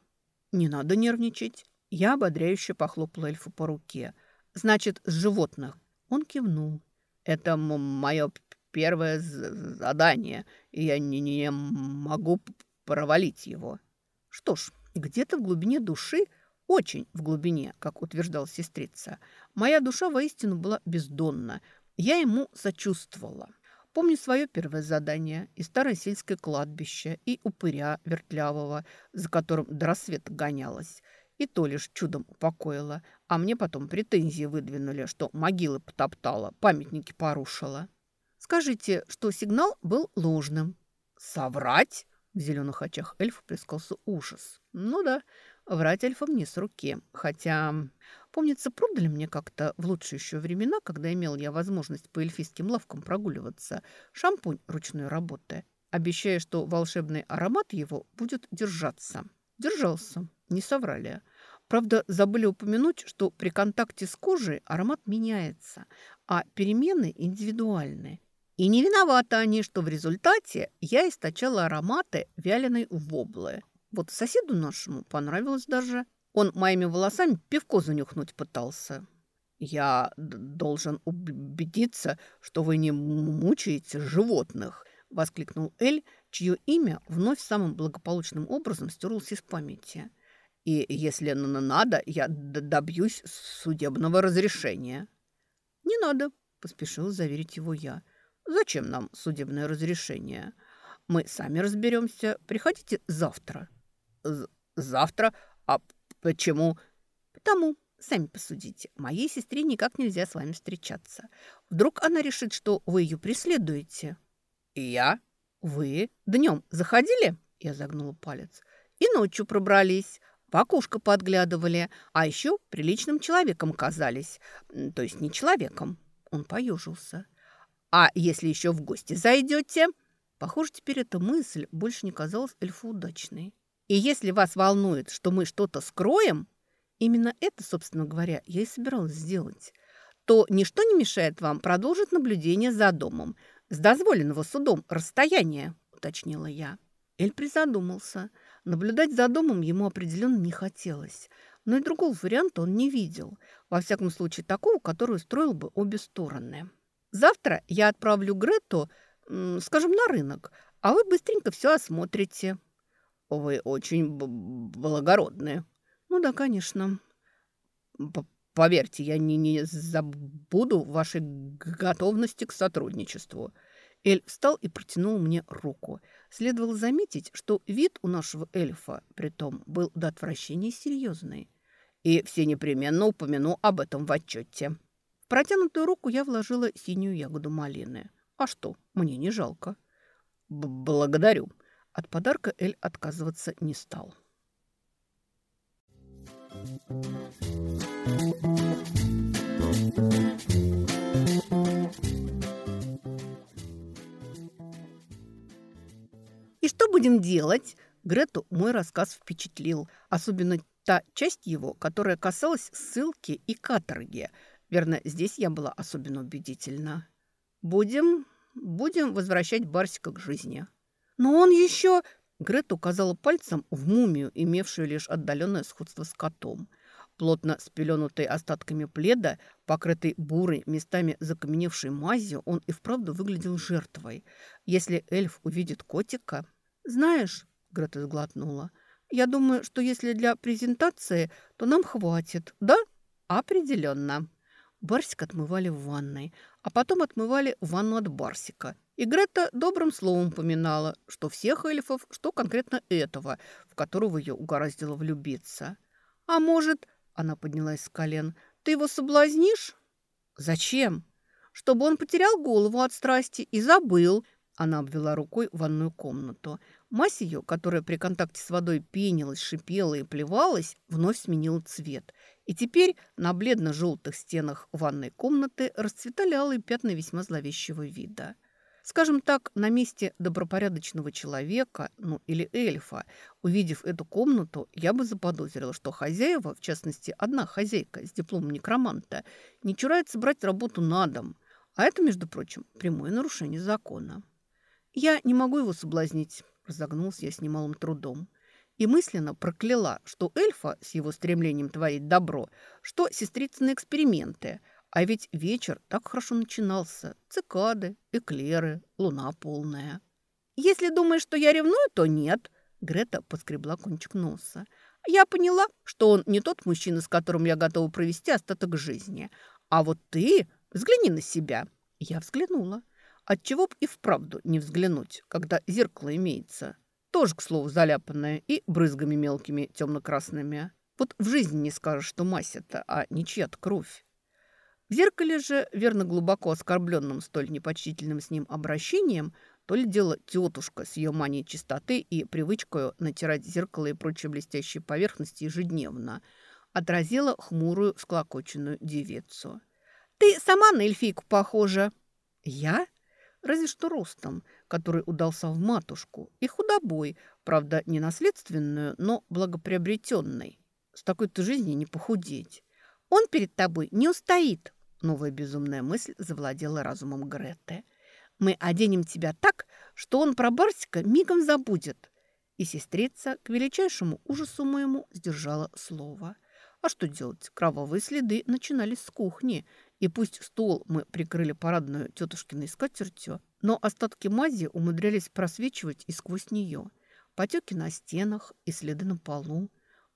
Не надо нервничать. Я ободряюще похлопала эльфу по руке. Значит, с животных. Он кивнул. Это мое первое задание, и я не, не могу провалить его. Что ж, где-то в глубине души, очень в глубине, как утверждала сестрица, моя душа воистину была бездонна. Я ему сочувствовала. Помню свое первое задание и старое сельское кладбище, и упыря вертлявого, за которым до рассвета гонялась. И то лишь чудом упокоила, а мне потом претензии выдвинули, что могилы потоптала, памятники порушила. Скажите, что сигнал был ложным. Соврать? В зеленых очах эльфа плескался ужас. Ну да, врать эльфам не с руки. Хотя, помнится, продали мне как-то в лучшие еще времена, когда имел я возможность по эльфийским лавкам прогуливаться, шампунь ручной работы, обещая, что волшебный аромат его будет держаться. Держался, не соврали. Правда, забыли упомянуть, что при контакте с кожей аромат меняется, а перемены индивидуальны. И не виноваты они, что в результате я источала ароматы вяленой воблы. Вот соседу нашему понравилось даже. Он моими волосами пивко занюхнуть пытался. «Я должен убедиться, что вы не мучаете животных», – воскликнул Эль, чье имя вновь самым благополучным образом стерлось из памяти. «И если надо, я добьюсь судебного разрешения». «Не надо», – поспешил заверить его я. Зачем нам судебное разрешение? Мы сами разберемся. Приходите завтра. З завтра? А почему? Потому, сами посудите, моей сестре никак нельзя с вами встречаться. Вдруг она решит, что вы ее преследуете. И я? Вы днем заходили? Я загнула палец. И ночью пробрались. В окошко подглядывали, а еще приличным человеком казались. То есть не человеком. Он поежился. А если еще в гости зайдете? Похоже, теперь эта мысль больше не казалась эльфу удачной. И если вас волнует, что мы что-то скроем, именно это, собственно говоря, я и собиралась сделать, то ничто не мешает вам продолжить наблюдение за домом с дозволенного судом расстояния, уточнила я. Эль призадумался. Наблюдать за домом ему определенно не хотелось, но и другого варианта он не видел. Во всяком случае, такого, который устроил бы обе стороны. Завтра я отправлю Грету, скажем, на рынок, а вы быстренько все осмотрите». «Вы очень благородны». «Ну да, конечно». «Поверьте, я не, не забуду вашей готовности к сотрудничеству». Эль встал и протянул мне руку. Следовало заметить, что вид у нашего эльфа, притом, был до отвращения серьезный. И все непременно упомяну об этом в отчете. В протянутую руку я вложила синюю ягоду малины. А что, мне не жалко. Б Благодарю. От подарка Эль отказываться не стал. «И что будем делать?» Грету мой рассказ впечатлил, особенно та часть его, которая касалась ссылки и каторги – Верно, здесь я была особенно убедительна. Будем, будем возвращать Барсика к жизни. Но он еще... Грета указала пальцем в мумию, имевшую лишь отдаленное сходство с котом. Плотно спеленутый остатками пледа, покрытый бурой, местами закаменевшей мазью, он и вправду выглядел жертвой. Если эльф увидит котика... «Знаешь...» — Грета сглотнула. «Я думаю, что если для презентации, то нам хватит, да?» «Определенно», Барсик отмывали в ванной, а потом отмывали ванну от Барсика. И Грета добрым словом поминала, что всех эльфов, что конкретно этого, в которого ее угораздило влюбиться. «А может, — она поднялась с колен, — ты его соблазнишь?» «Зачем?» «Чтобы он потерял голову от страсти и забыл», она обвела рукой ванную комнату. Мазь ее, которая при контакте с водой пенилась, шипела и плевалась, вновь сменила цвет. И теперь на бледно-желтых стенах ванной комнаты расцветали алые пятна весьма зловещего вида. Скажем так, на месте добропорядочного человека, ну или эльфа, увидев эту комнату, я бы заподозрила, что хозяева, в частности, одна хозяйка с дипломом некроманта, не чурается брать работу на дом. А это, между прочим, прямое нарушение закона. Я не могу его соблазнить, разогнулся я с немалым трудом. И мысленно прокляла, что эльфа с его стремлением творить добро, что сестрица на эксперименты – а ведь вечер так хорошо начинался. Цикады, эклеры, луна полная. «Если думаешь, что я ревную, то нет», — Грета поскребла кончик носа. «Я поняла, что он не тот мужчина, с которым я готова провести остаток жизни. А вот ты взгляни на себя». Я взглянула. Отчего б и вправду не взглянуть, когда зеркало имеется. Тоже, к слову, заляпанное и брызгами мелкими темно-красными. Вот в жизни не скажешь, что мазь это, а не чья-то кровь. В зеркале же, верно глубоко оскорбленным столь непочтительным с ним обращением, то ли дело тетушка с ее манией чистоты и привычкой натирать зеркало и прочие блестящие поверхности ежедневно, отразила хмурую склокоченную девицу. «Ты сама на эльфийку похожа!» «Я?» Разве что ростом, который удался в матушку, и худобой, правда, не наследственную, но благоприобретенной. С такой-то жизни не похудеть. Он перед тобой не устоит, Новая безумная мысль завладела разумом Греты. «Мы оденем тебя так, что он про Барсика мигом забудет». И сестрица, к величайшему ужасу моему, сдержала слово. А что делать? Кровавые следы начинались с кухни. И пусть стол мы прикрыли парадную тетушкиной скатертью, но остатки мази умудрялись просвечивать и сквозь нее. Потеки на стенах и следы на полу.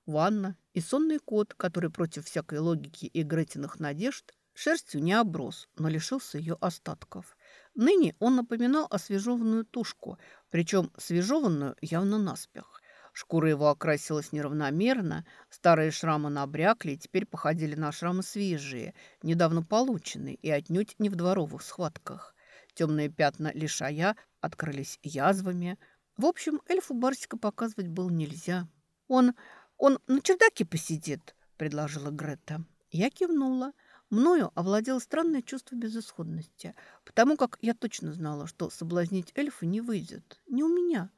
Ванна и сонный кот, который против всякой логики и Гретиных надежд Шерстью не оброс, но лишился ее остатков. Ныне он напоминал освежеванную тушку, причем свежеванную явно наспех. Шкура его окрасилась неравномерно, старые шрамы набрякли и теперь походили на шрамы свежие, недавно полученные и отнюдь не в дворовых схватках. Темные пятна лишая открылись язвами. В общем, эльфу Барсика показывать было нельзя. «Он... он на чердаке посидит», — предложила Грета. Я кивнула. Мною овладело странное чувство безысходности, потому как я точно знала, что соблазнить эльфа не выйдет. Не у меня.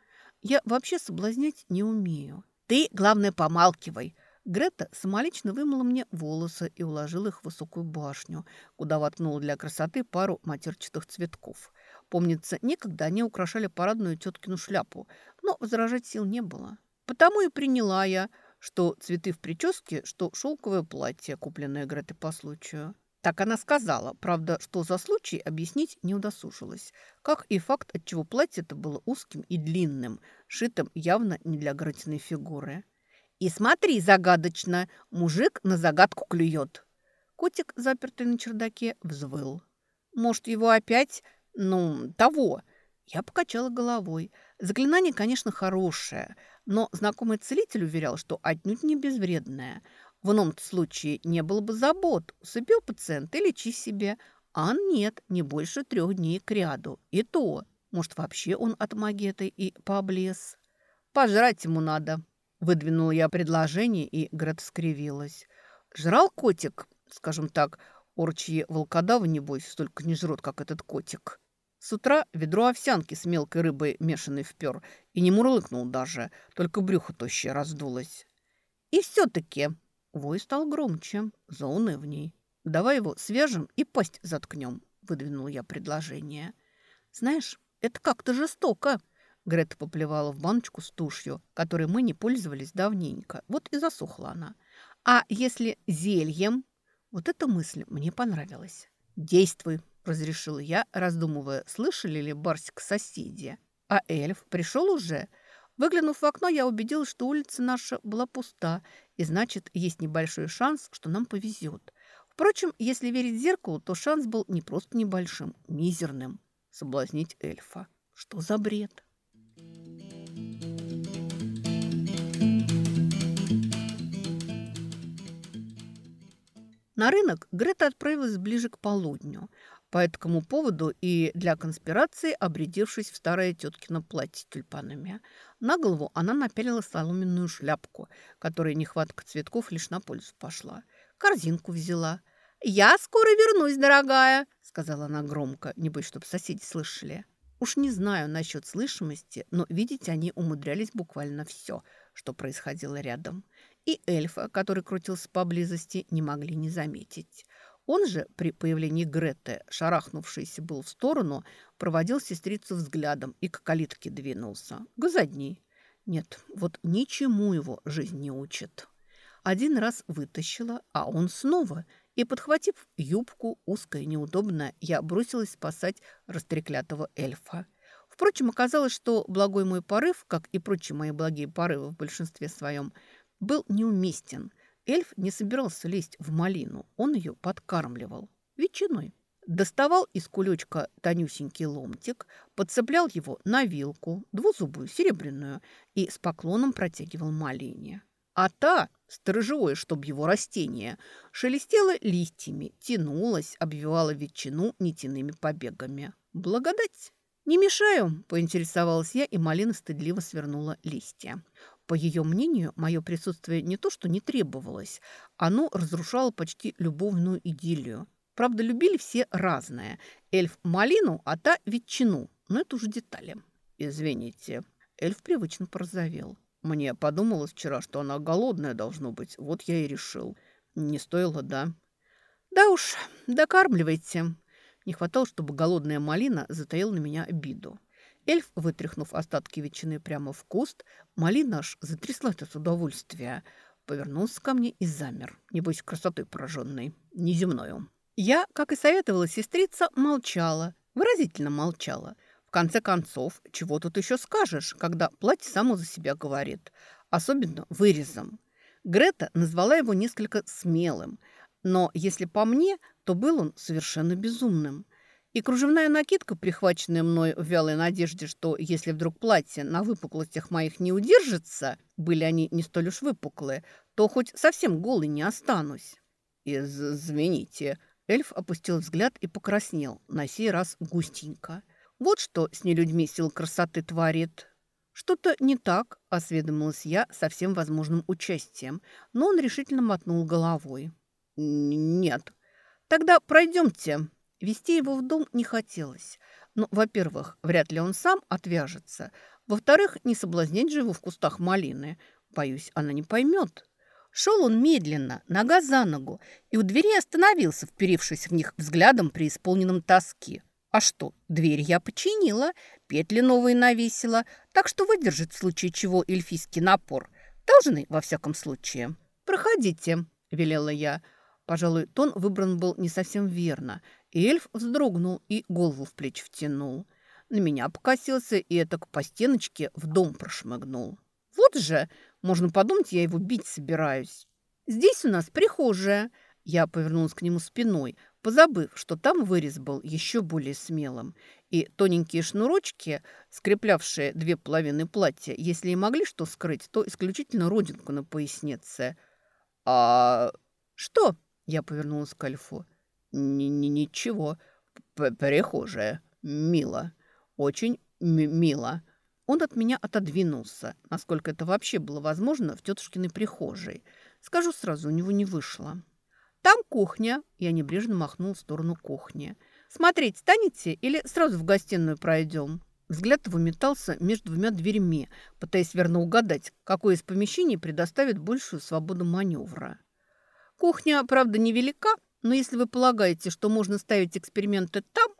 Я вообще соблазнять не умею. Ты, главное, помалкивай. Грета самолично вымыла мне волосы и уложила их в высокую башню, куда воткнула для красоты пару матерчатых цветков. Помнится, некогда они украшали парадную теткину шляпу, но возражать сил не было. Потому и приняла я – что цветы в прическе, что шелковое платье, купленное Гретой по случаю. Так она сказала, правда, что за случай объяснить не удосужилась, как и факт, отчего платье-то было узким и длинным, шитым явно не для Гретиной фигуры. «И смотри, загадочно, мужик на загадку клюет!» Котик, запертый на чердаке, взвыл. «Может, его опять, ну, того?» Я покачала головой. Заклинание, конечно, хорошее – но знакомый целитель уверял, что отнюдь не безвредная. В ином случае не было бы забот. Усыпил пациента и лечи себе. А нет, не больше трех дней к ряду. И то. Может, вообще он от магеты и пооблез. Пожрать ему надо. Выдвинул я предложение, и Грета скривилась. Жрал котик, скажем так, орчьи волкодавы, небось, столько не жрут, как этот котик. С утра ведро овсянки с мелкой рыбой мешанной впер и не мурлыкнул даже, только брюхо тощее раздулось. И все-таки вой стал громче, заунывней. «Давай его свяжем и пасть заткнем», — выдвинул я предложение. «Знаешь, это как-то жестоко», — Грета поплевала в баночку с тушью, которой мы не пользовались давненько. Вот и засохла она. «А если зельем?» Вот эта мысль мне понравилась. «Действуй», – разрешил я, раздумывая, слышали ли Барсик соседи. А эльф пришел уже. Выглянув в окно, я убедилась, что улица наша была пуста, и значит, есть небольшой шанс, что нам повезет. Впрочем, если верить зеркалу, то шанс был не просто небольшим, мизерным. Соблазнить эльфа. Что за бред? На рынок Грета отправилась ближе к полудню. По этому поводу и для конспирации, обрядившись в старое теткино платье тюльпанами. На голову она напялила соломенную шляпку, которой нехватка цветков лишь на пользу пошла. Корзинку взяла. «Я скоро вернусь, дорогая», — сказала она громко, небось, чтобы соседи слышали. Уж не знаю насчет слышимости, но видеть они умудрялись буквально все, что происходило рядом. И эльфа, который крутился поблизости, не могли не заметить. Он же при появлении Греты, шарахнувшийся был в сторону, проводил сестрицу взглядом и к калитке двинулся. Задней. Нет, вот ничему его жизнь не учит. Один раз вытащила, а он снова. И, подхватив юбку, узкая и неудобная, я бросилась спасать растреклятого эльфа. Впрочем, оказалось, что благой мой порыв, как и прочие мои благие порывы в большинстве своем, был неуместен – Эльф не собирался лезть в малину, он ее подкармливал ветчиной. Доставал из кулечка тонюсенький ломтик, подцеплял его на вилку, двузубую, серебряную, и с поклоном протягивал малине. А та, сторожевое, чтоб его растение, шелестела листьями, тянулась, обвивала ветчину нитяными побегами. Благодать! «Не мешаю», – поинтересовалась я, и малина стыдливо свернула листья. По ее мнению, мое присутствие не то что не требовалось, оно разрушало почти любовную идиллию. Правда, любили все разное. Эльф – малину, а та – ветчину. Но это уже детали. «Извините». Эльф привычно порозовел. «Мне подумалось вчера, что она голодная должно быть. Вот я и решил. Не стоило, да?» «Да уж, докармливайте». Не хватало, чтобы голодная малина затаила на меня обиду. Эльф, вытряхнув остатки ветчины прямо в куст, малина аж затряслась от удовольствия. Повернулся ко мне и замер, небось красотой пораженной, неземною. Я, как и советовала сестрица, молчала, выразительно молчала. В конце концов, чего тут еще скажешь, когда платье само за себя говорит, особенно вырезом. Грета назвала его несколько смелым, но, если по мне, то был он совершенно безумным – и кружевная накидка, прихваченная мной в вялой надежде, что если вдруг платье на выпуклостях моих не удержится, были они не столь уж выпуклые, то хоть совсем голый не останусь. «Извините». Эльф опустил взгляд и покраснел, на сей раз густенько. «Вот что с нелюдьми сил красоты творит». «Что-то не так», – осведомилась я со всем возможным участием, но он решительно мотнул головой. «Нет». «Тогда пройдемте», Вести его в дом не хотелось. Ну, во-первых, вряд ли он сам отвяжется. Во-вторых, не соблазнять же его в кустах малины. Боюсь, она не поймет. Шел он медленно, нога за ногу, и у двери остановился, вперившись в них взглядом при исполненном тоски. А что, дверь я починила, петли новые навесила, так что выдержит в случае чего эльфийский напор. Должны, во всяком случае. «Проходите», – велела я. Пожалуй, тон выбран был не совсем верно. Эльф вздрогнул и голову в плечи втянул. На меня покосился и это по стеночке в дом прошмыгнул. Вот же, можно подумать, я его бить собираюсь. Здесь у нас прихожая. Я повернулась к нему спиной, позабыв, что там вырез был еще более смелым. И тоненькие шнурочки, скреплявшие две половины платья, если и могли что скрыть, то исключительно родинку на пояснице. «А что?» – я повернулась к эльфу. «Ничего, прихожая, мило, очень мило». Он от меня отодвинулся, насколько это вообще было возможно в тетушкиной прихожей. Скажу сразу, у него не вышло. «Там кухня», – я небрежно махнул в сторону кухни. «Смотреть станете или сразу в гостиную пройдем?» Взгляд его метался между двумя дверьми, пытаясь верно угадать, какое из помещений предоставит большую свободу маневра. Кухня, правда, невелика, но если вы полагаете, что можно ставить эксперименты там,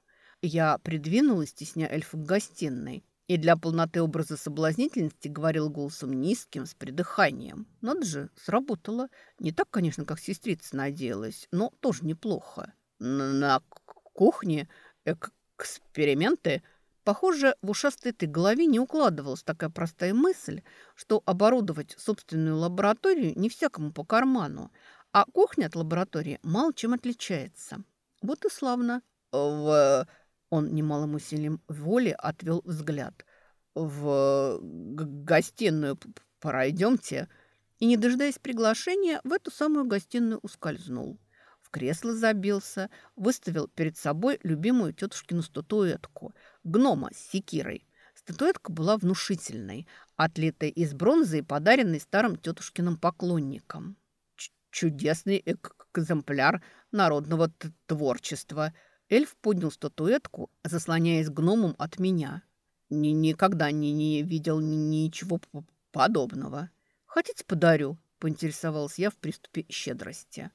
я придвинулась, стесня эльфа к гостиной, и для полноты образа соблазнительности говорил голосом низким, с придыханием. Надо же, сработало. Не так, конечно, как сестрица надеялась, но тоже неплохо. На кухне эксперименты... Похоже, в ушастой этой голове не укладывалась такая простая мысль, что оборудовать собственную лабораторию не всякому по карману, а кухня от лаборатории мало чем отличается. Вот и славно. В... Он немалым усилием воли отвел взгляд. В гостиную пройдемте. И, не дожидаясь приглашения, в эту самую гостиную ускользнул. В кресло забился, выставил перед собой любимую тетушкину статуэтку, гнома с секирой. Статуэтка была внушительной, отлитая из бронзы и подаренной старым тетушкиным поклонникам чудесный экземпляр народного творчества. Эльф поднял статуэтку, заслоняясь гномом от меня. Ни никогда не, не видел ни ничего подобного. «Хотите, подарю?» – поинтересовалась я в приступе щедрости.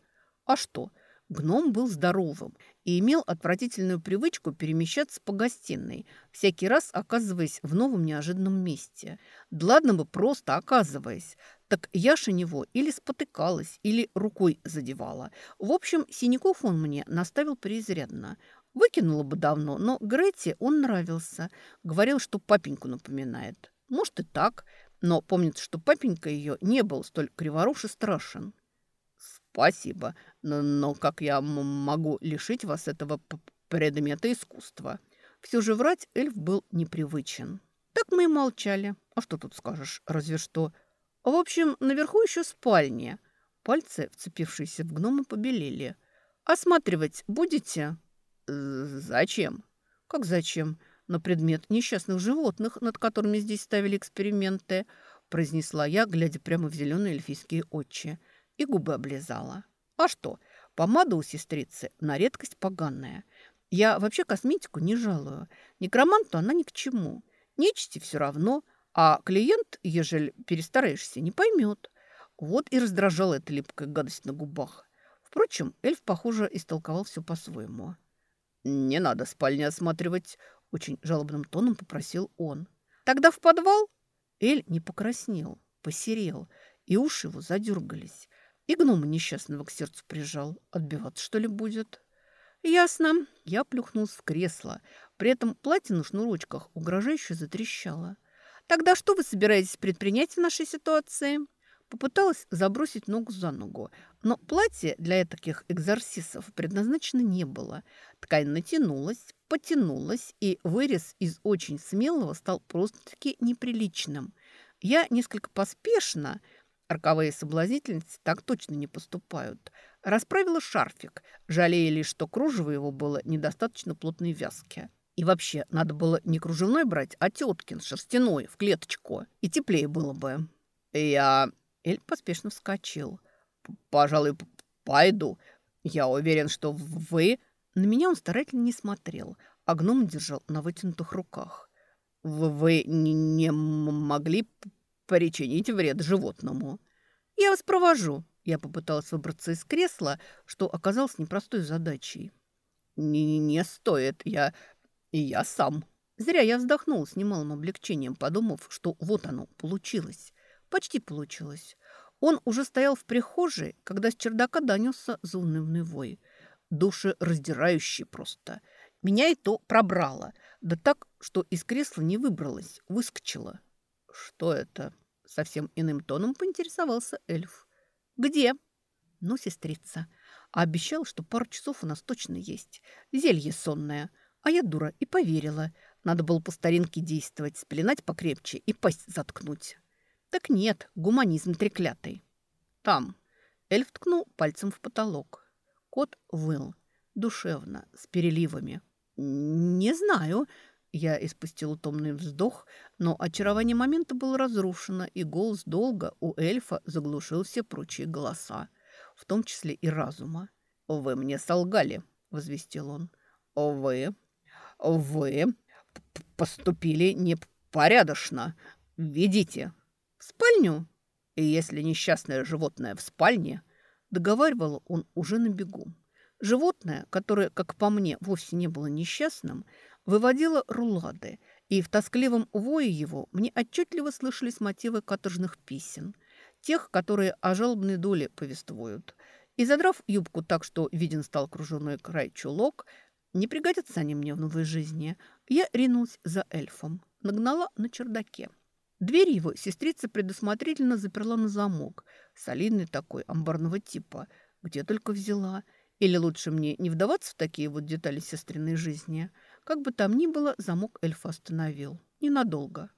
«А что?» Гном был здоровым и имел отвратительную привычку перемещаться по гостиной, всякий раз оказываясь в новом неожиданном месте. Да ладно бы просто оказываясь. Так Яша него или спотыкалась, или рукой задевала. В общем, синяков он мне наставил преизрядно. Выкинула бы давно, но Грете он нравился. Говорил, что папеньку напоминает. Может и так, но помнит, что папенька ее не был столь криворуш и страшен. «Спасибо, но, но как я могу лишить вас этого предмета искусства?» Все же врать эльф был непривычен. Так мы и молчали. А что тут скажешь? Разве что... В общем, наверху еще спальня. Пальцы, вцепившиеся в гнома, побелели. «Осматривать будете?» «Зачем?» «Как зачем?» «На предмет несчастных животных, над которыми здесь ставили эксперименты», произнесла я, глядя прямо в зеленые эльфийские очи и губы облизала. А что, помада у сестрицы на редкость поганая. Я вообще косметику не жалую. Некроманту она ни к чему. Нечисти все равно, а клиент, ежели перестараешься, не поймет. Вот и раздражала эта липкая гадость на губах. Впрочем, эльф, похоже, истолковал все по-своему. «Не надо спальни осматривать», — очень жалобным тоном попросил он. «Тогда в подвал?» Эль не покраснел, посерел, и уши его задергались. И гнома несчастного к сердцу прижал. Отбиваться, что ли, будет? Ясно. Я плюхнулся в кресло. При этом платье на шнурочках угрожающе затрещало. Тогда что вы собираетесь предпринять в нашей ситуации? Попыталась забросить ногу за ногу, но платье для таких экзорсисов предназначено не было. Ткань натянулась, потянулась, и вырез из очень смелого стал просто-таки неприличным. Я несколько поспешно Роковые соблазнительницы так точно не поступают. Расправила шарфик, жалея лишь, что кружево его было недостаточно плотной вязки. И вообще, надо было не кружевной брать, а теткин, шерстяной, в клеточку. И теплее было бы. Я... Эль поспешно вскочил. «Пожалуй, пойду. Я уверен, что вы...» На меня он старательно не смотрел, а гном держал на вытянутых руках. «Вы не могли причинить вред животному. «Я вас провожу». Я попыталась выбраться из кресла, что оказалось непростой задачей. «Не, не стоит, я... я сам». Зря я вздохнул с немалым облегчением, подумав, что вот оно, получилось. Почти получилось. Он уже стоял в прихожей, когда с чердака донесся заунывный вой. Душераздирающий просто. Меня и то пробрало. Да так, что из кресла не выбралась, выскочила. «Что это?» – совсем иным тоном поинтересовался эльф. «Где?» «Ну, сестрица, а обещал, что пару часов у нас точно есть. Зелье сонное. А я дура и поверила. Надо было по старинке действовать, спеленать покрепче и пасть заткнуть. Так нет, гуманизм треклятый. Там. Эльф ткнул пальцем в потолок. Кот выл. Душевно, с переливами. «Не знаю», я испустил томный вздох, но очарование момента было разрушено, и голос долго у эльфа заглушил все прочие голоса, в том числе и разума. «Вы мне солгали», — возвестил он. «Вы... вы поступили непорядочно. Ведите в спальню. И если несчастное животное в спальне...» Договаривал он уже на бегу. Животное, которое, как по мне, вовсе не было несчастным, — выводила рулады, и в тоскливом вое его мне отчетливо слышались мотивы каторжных песен, тех, которые о жалобной доле повествуют. И задрав юбку так, что виден стал кружевной край чулок, не пригодятся они мне в новой жизни, я ринулась за эльфом, нагнала на чердаке. Дверь его сестрица предусмотрительно заперла на замок, солидный такой, амбарного типа, где только взяла. Или лучше мне не вдаваться в такие вот детали сестриной жизни – как бы там ни было, замок эльфа остановил. Ненадолго.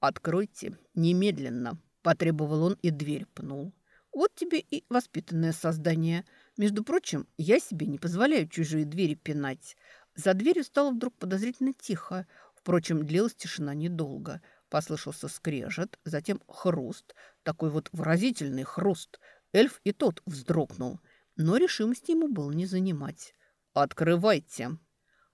«Откройте, немедленно», – потребовал он и дверь пнул. «Вот тебе и воспитанное создание. Между прочим, я себе не позволяю чужие двери пинать». За дверью стало вдруг подозрительно тихо. Впрочем, длилась тишина недолго. Послышался скрежет, затем хруст. Такой вот выразительный хруст. Эльф и тот вздрогнул. Но решимости ему было не занимать. «Открывайте!»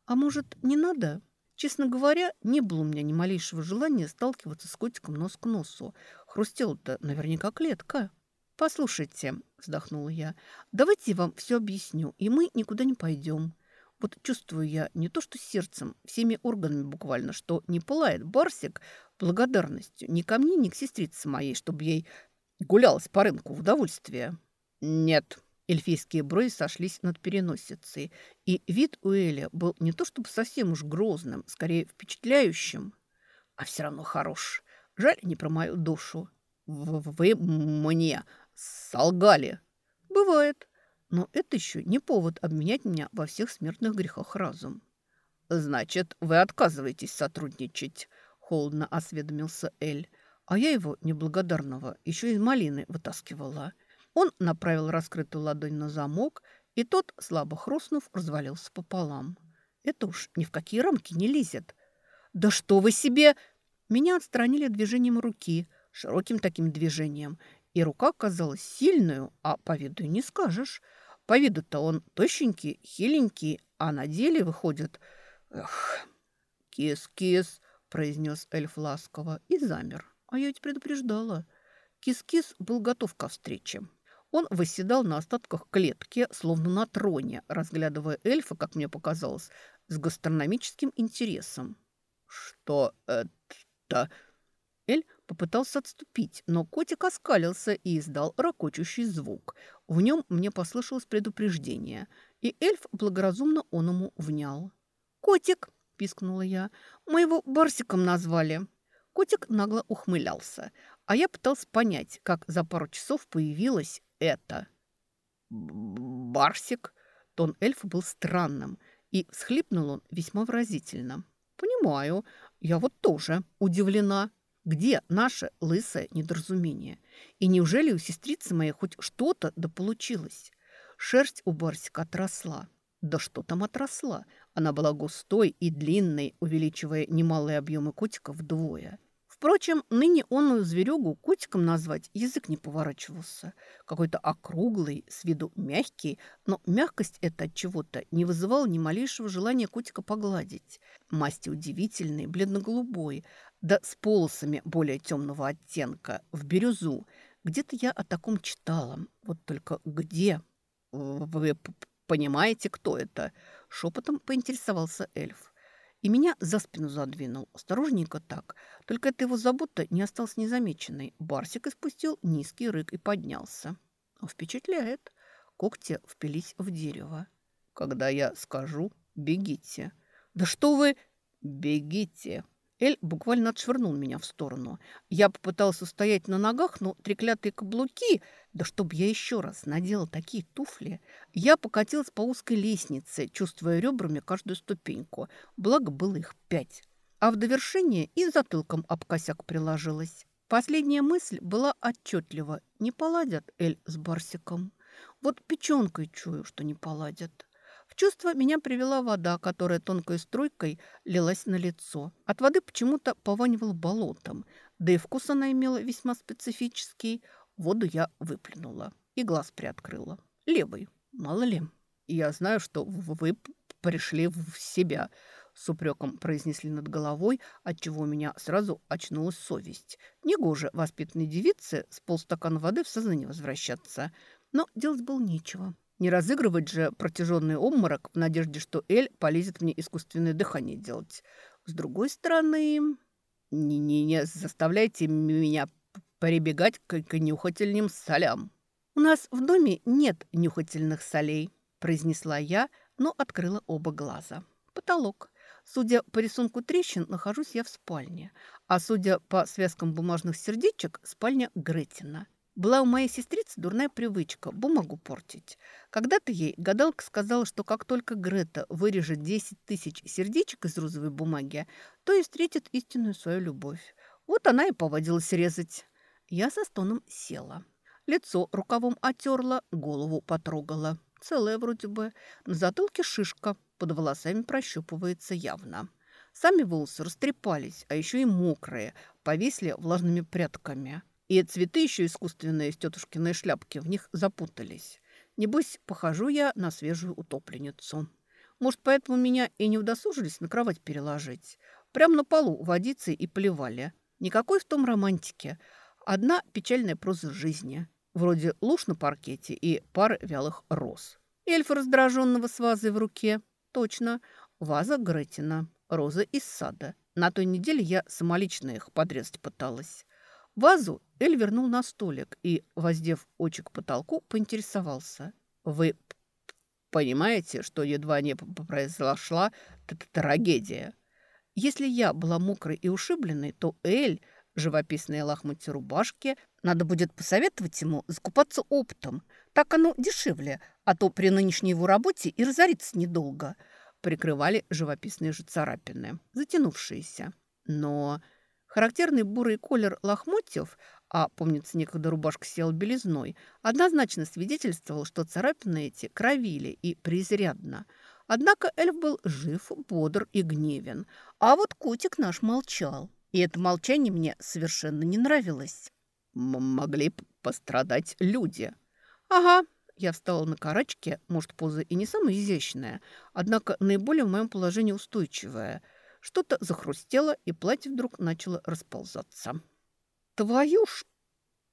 А может, не надо? Честно говоря, не было у меня ни малейшего желания сталкиваться с котиком нос к носу. Хрустела-то наверняка клетка. «Послушайте», – вздохнула я, – «давайте я вам все объясню, и мы никуда не пойдем. Вот чувствую я не то что сердцем, всеми органами буквально, что не пылает Барсик благодарностью ни ко мне, ни к сестрице моей, чтобы ей гулялась по рынку в удовольствие». «Нет», Эльфийские брови сошлись над переносицей, и вид у Эля был не то чтобы совсем уж грозным, скорее впечатляющим, а все равно хорош. Жаль не про мою душу. Вы мне солгали. Бывает, но это еще не повод обменять меня во всех смертных грехах разум. Значит, вы отказываетесь сотрудничать, холодно осведомился Эль, а я его неблагодарного еще из малины вытаскивала – он направил раскрытую ладонь на замок, и тот, слабо хрустнув, развалился пополам. Это уж ни в какие рамки не лезет. «Да что вы себе!» Меня отстранили движением руки, широким таким движением, и рука казалась сильную, а по виду не скажешь. По виду-то он тощенький, хиленький, а на деле выходит... Эх, «Кис-кис!» – произнес эльф ласково и замер. А я ведь предупреждала. Кис-кис был готов ко встрече. Он восседал на остатках клетки, словно на троне, разглядывая эльфа, как мне показалось, с гастрономическим интересом. «Что это?» Эль попытался отступить, но котик оскалился и издал ракочущий звук. В нем мне послышалось предупреждение, и эльф благоразумно он ему внял. «Котик!» – пискнула я. «Мы его Барсиком назвали». Котик нагло ухмылялся, а я пытался понять, как за пару часов появилась это? Барсик? Тон эльфа был странным, и всхлипнул он весьма выразительно. Понимаю, я вот тоже удивлена. Где наше лысое недоразумение? И неужели у сестрицы моей хоть что-то да получилось? Шерсть у Барсика отросла. Да что там отросла? Она была густой и длинной, увеличивая немалые объемы котика вдвое. Впрочем, ныне онную зверюгу котиком назвать язык не поворачивался. Какой-то округлый, с виду мягкий, но мягкость эта от чего-то не вызывала ни малейшего желания котика погладить. Масти удивительный, бледно-голубой, да с полосами более темного оттенка, в бирюзу. Где-то я о таком читала, вот только где? Вы понимаете, кто это? Шепотом поинтересовался эльф и меня за спину задвинул. Осторожненько так. Только эта его забота не осталась незамеченной. Барсик испустил низкий рык и поднялся. Впечатляет. Когти впились в дерево. «Когда я скажу, бегите». «Да что вы...» «Бегите!» Эль буквально отшвырнул меня в сторону. Я попытался устоять на ногах, но треклятые каблуки... Да чтоб я еще раз надела такие туфли... Я покатилась по узкой лестнице, чувствуя ребрами каждую ступеньку. Благо было их пять. А в довершение и затылком об косяк приложилась. Последняя мысль была отчетлива. Не поладят Эль с Барсиком. Вот печенкой чую, что не поладят чувство меня привела вода, которая тонкой струйкой лилась на лицо. От воды почему-то пованивало болотом, да и вкус она имела весьма специфический. Воду я выплюнула и глаз приоткрыла. Левый, мало ли. Я знаю, что вы пришли в себя, с упреком произнесли над головой, отчего у меня сразу очнулась совесть. Негоже воспитанной девице с полстакана воды в сознание возвращаться. Но делать было нечего. Не разыгрывать же протяженный обморок в надежде, что Эль полезет мне искусственное дыхание делать. С другой стороны, не, не, не заставляйте меня прибегать к, к нюхательным солям. «У нас в доме нет нюхательных солей», – произнесла я, но открыла оба глаза. «Потолок. Судя по рисунку трещин, нахожусь я в спальне, а судя по связкам бумажных сердечек, спальня Гретина. Была у моей сестрицы дурная привычка – бумагу портить. Когда-то ей гадалка сказала, что как только Грета вырежет 10 тысяч сердечек из розовой бумаги, то и встретит истинную свою любовь. Вот она и поводилась резать. Я со стоном села. Лицо рукавом отерла, голову потрогала. Целая вроде бы. На затылке шишка, под волосами прощупывается явно. Сами волосы растрепались, а еще и мокрые, повисли влажными прядками – и цветы еще искусственные из тетушкиной шляпки в них запутались. Небось, похожу я на свежую утопленницу. Может, поэтому меня и не удосужились на кровать переложить. Прямо на полу водицы и поливали. Никакой в том романтики. Одна печальная проза жизни. Вроде луж на паркете и пары вялых роз. Эльфа раздраженного с вазой в руке. Точно. Ваза Гретина. Роза из сада. На той неделе я самолично их подрезать пыталась. Вазу Эль вернул на столик и, воздев очи к потолку, поинтересовался. «Вы понимаете, что едва не произошла трагедия?» Если я была мокрой и ушибленной, то Эль, живописные лохмотья рубашки, надо будет посоветовать ему закупаться оптом. Так оно дешевле, а то при нынешней его работе и разориться недолго. Прикрывали живописные же царапины, затянувшиеся. Но характерный бурый колер лохмотьев, а, помнится, некогда рубашка села белизной, однозначно свидетельствовал, что царапины эти кровили и преизрядно – Однако эльф был жив, бодр и гневен. А вот котик наш молчал. И это молчание мне совершенно не нравилось. «Могли пострадать люди». «Ага». Я встала на карачке, может, поза и не самая изящная, однако наиболее в моем положении устойчивая. Что-то захрустело, и платье вдруг начало расползаться. «Твою ж!»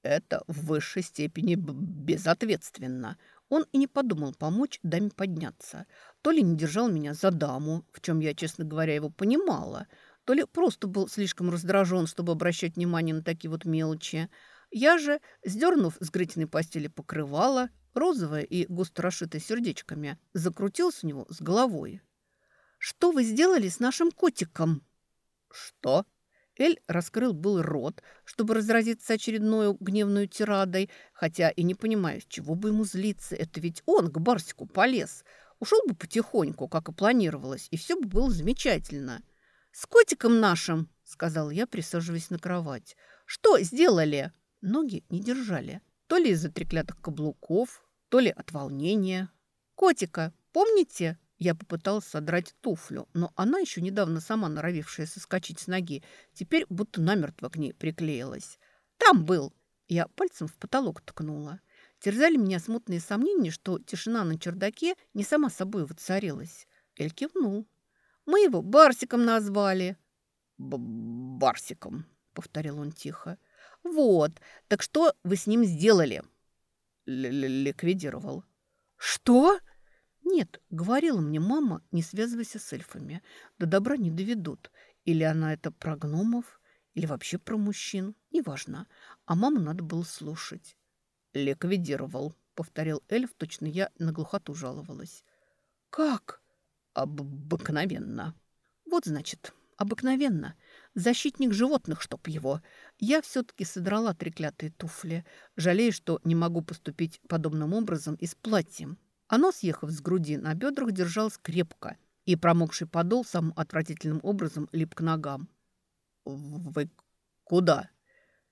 Это в высшей степени безответственно. Он и не подумал помочь даме подняться. То ли не держал меня за даму, в чем я, честно говоря, его понимала, то ли просто был слишком раздражен, чтобы обращать внимание на такие вот мелочи. Я же, сдернув с Гретиной постели покрывало, розовое и густо расшитое сердечками, закрутился у него с головой. «Что вы сделали с нашим котиком?» «Что?» Эль раскрыл был рот, чтобы разразиться очередной гневной тирадой, хотя и не понимая, с чего бы ему злиться. Это ведь он к Барсику полез. Ушел бы потихоньку, как и планировалось, и все бы было замечательно. «С котиком нашим!» — сказал я, присаживаясь на кровать. «Что сделали?» Ноги не держали. То ли из-за треклятых каблуков, то ли от волнения. «Котика, помните?» Я попыталась содрать туфлю, но она, еще недавно сама норовившая соскочить с ноги, теперь будто намертво к ней приклеилась. «Там был!» Я пальцем в потолок ткнула. Терзали меня смутные сомнения, что тишина на чердаке не сама собой воцарилась. Эль кивнул. «Мы его Барсиком назвали». Б «Барсиком», — повторил он тихо. «Вот, так что вы с ним сделали?» Л -л «Ликвидировал». «Что?» «Нет, говорила мне мама, не связывайся с эльфами. До добра не доведут. Или она это про гномов, или вообще про мужчин. Неважно. А маму надо было слушать». «Ликвидировал», — повторил эльф, точно я на глухоту жаловалась. «Как?» «Обыкновенно». «Вот, значит, обыкновенно. Защитник животных, чтоб его. Я все-таки содрала треклятые туфли, жалея, что не могу поступить подобным образом и с платьем. Оно, съехав с груди на бедрах, держалось крепко, и промокший подол самым отвратительным образом лип к ногам. «Вы куда?»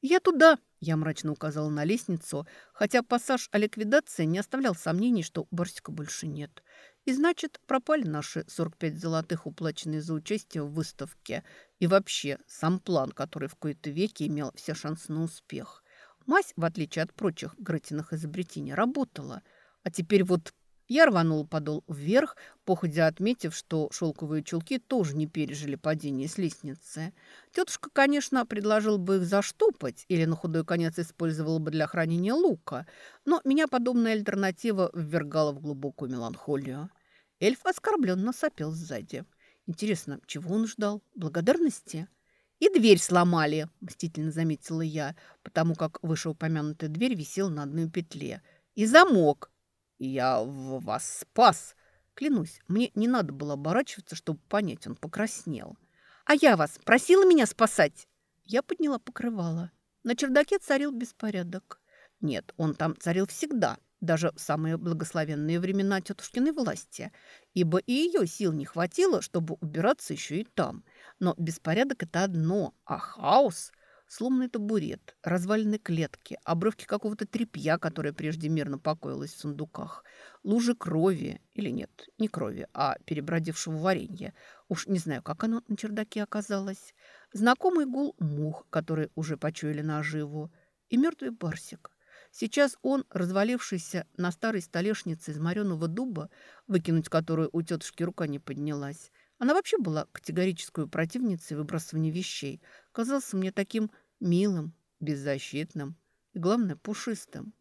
«Я туда», – я мрачно указала на лестницу, хотя пассаж о ликвидации не оставлял сомнений, что Барсика больше нет. И значит, пропали наши 45 золотых, уплаченные за участие в выставке. И вообще, сам план, который в кои-то веки имел все шансы на успех. Мазь, в отличие от прочих Гретиных изобретений, работала. А теперь вот я рванул подол вверх, походя отметив, что шелковые чулки тоже не пережили падение с лестницы. Тетушка, конечно, предложила бы их заштопать или на худой конец использовала бы для хранения лука, но меня подобная альтернатива ввергала в глубокую меланхолию. Эльф оскорбленно сопел сзади. Интересно, чего он ждал? Благодарности? «И дверь сломали», – мстительно заметила я, потому как вышеупомянутая дверь висела на одной петле. «И замок. «Я вас спас!» Клянусь, мне не надо было оборачиваться, чтобы понять, он покраснел. «А я вас просила меня спасать?» Я подняла покрывало. На чердаке царил беспорядок. Нет, он там царил всегда, даже в самые благословенные времена тетушкиной власти, ибо и ее сил не хватило, чтобы убираться еще и там. Но беспорядок – это одно, а хаос – Сломанный табурет, развалины клетки, обрывки какого-то тряпья, которое прежде мирно покоилось в сундуках, лужи крови, или нет, не крови, а перебродившего варенья. Уж не знаю, как оно на чердаке оказалось. Знакомый гул мух, которые уже почуяли наживу, и мертвый барсик. Сейчас он, развалившийся на старой столешнице из мореного дуба, выкинуть которую у тетушки рука не поднялась, она вообще была категорической противницей выбрасывания вещей, казался мне таким милым, беззащитным и, главное, пушистым.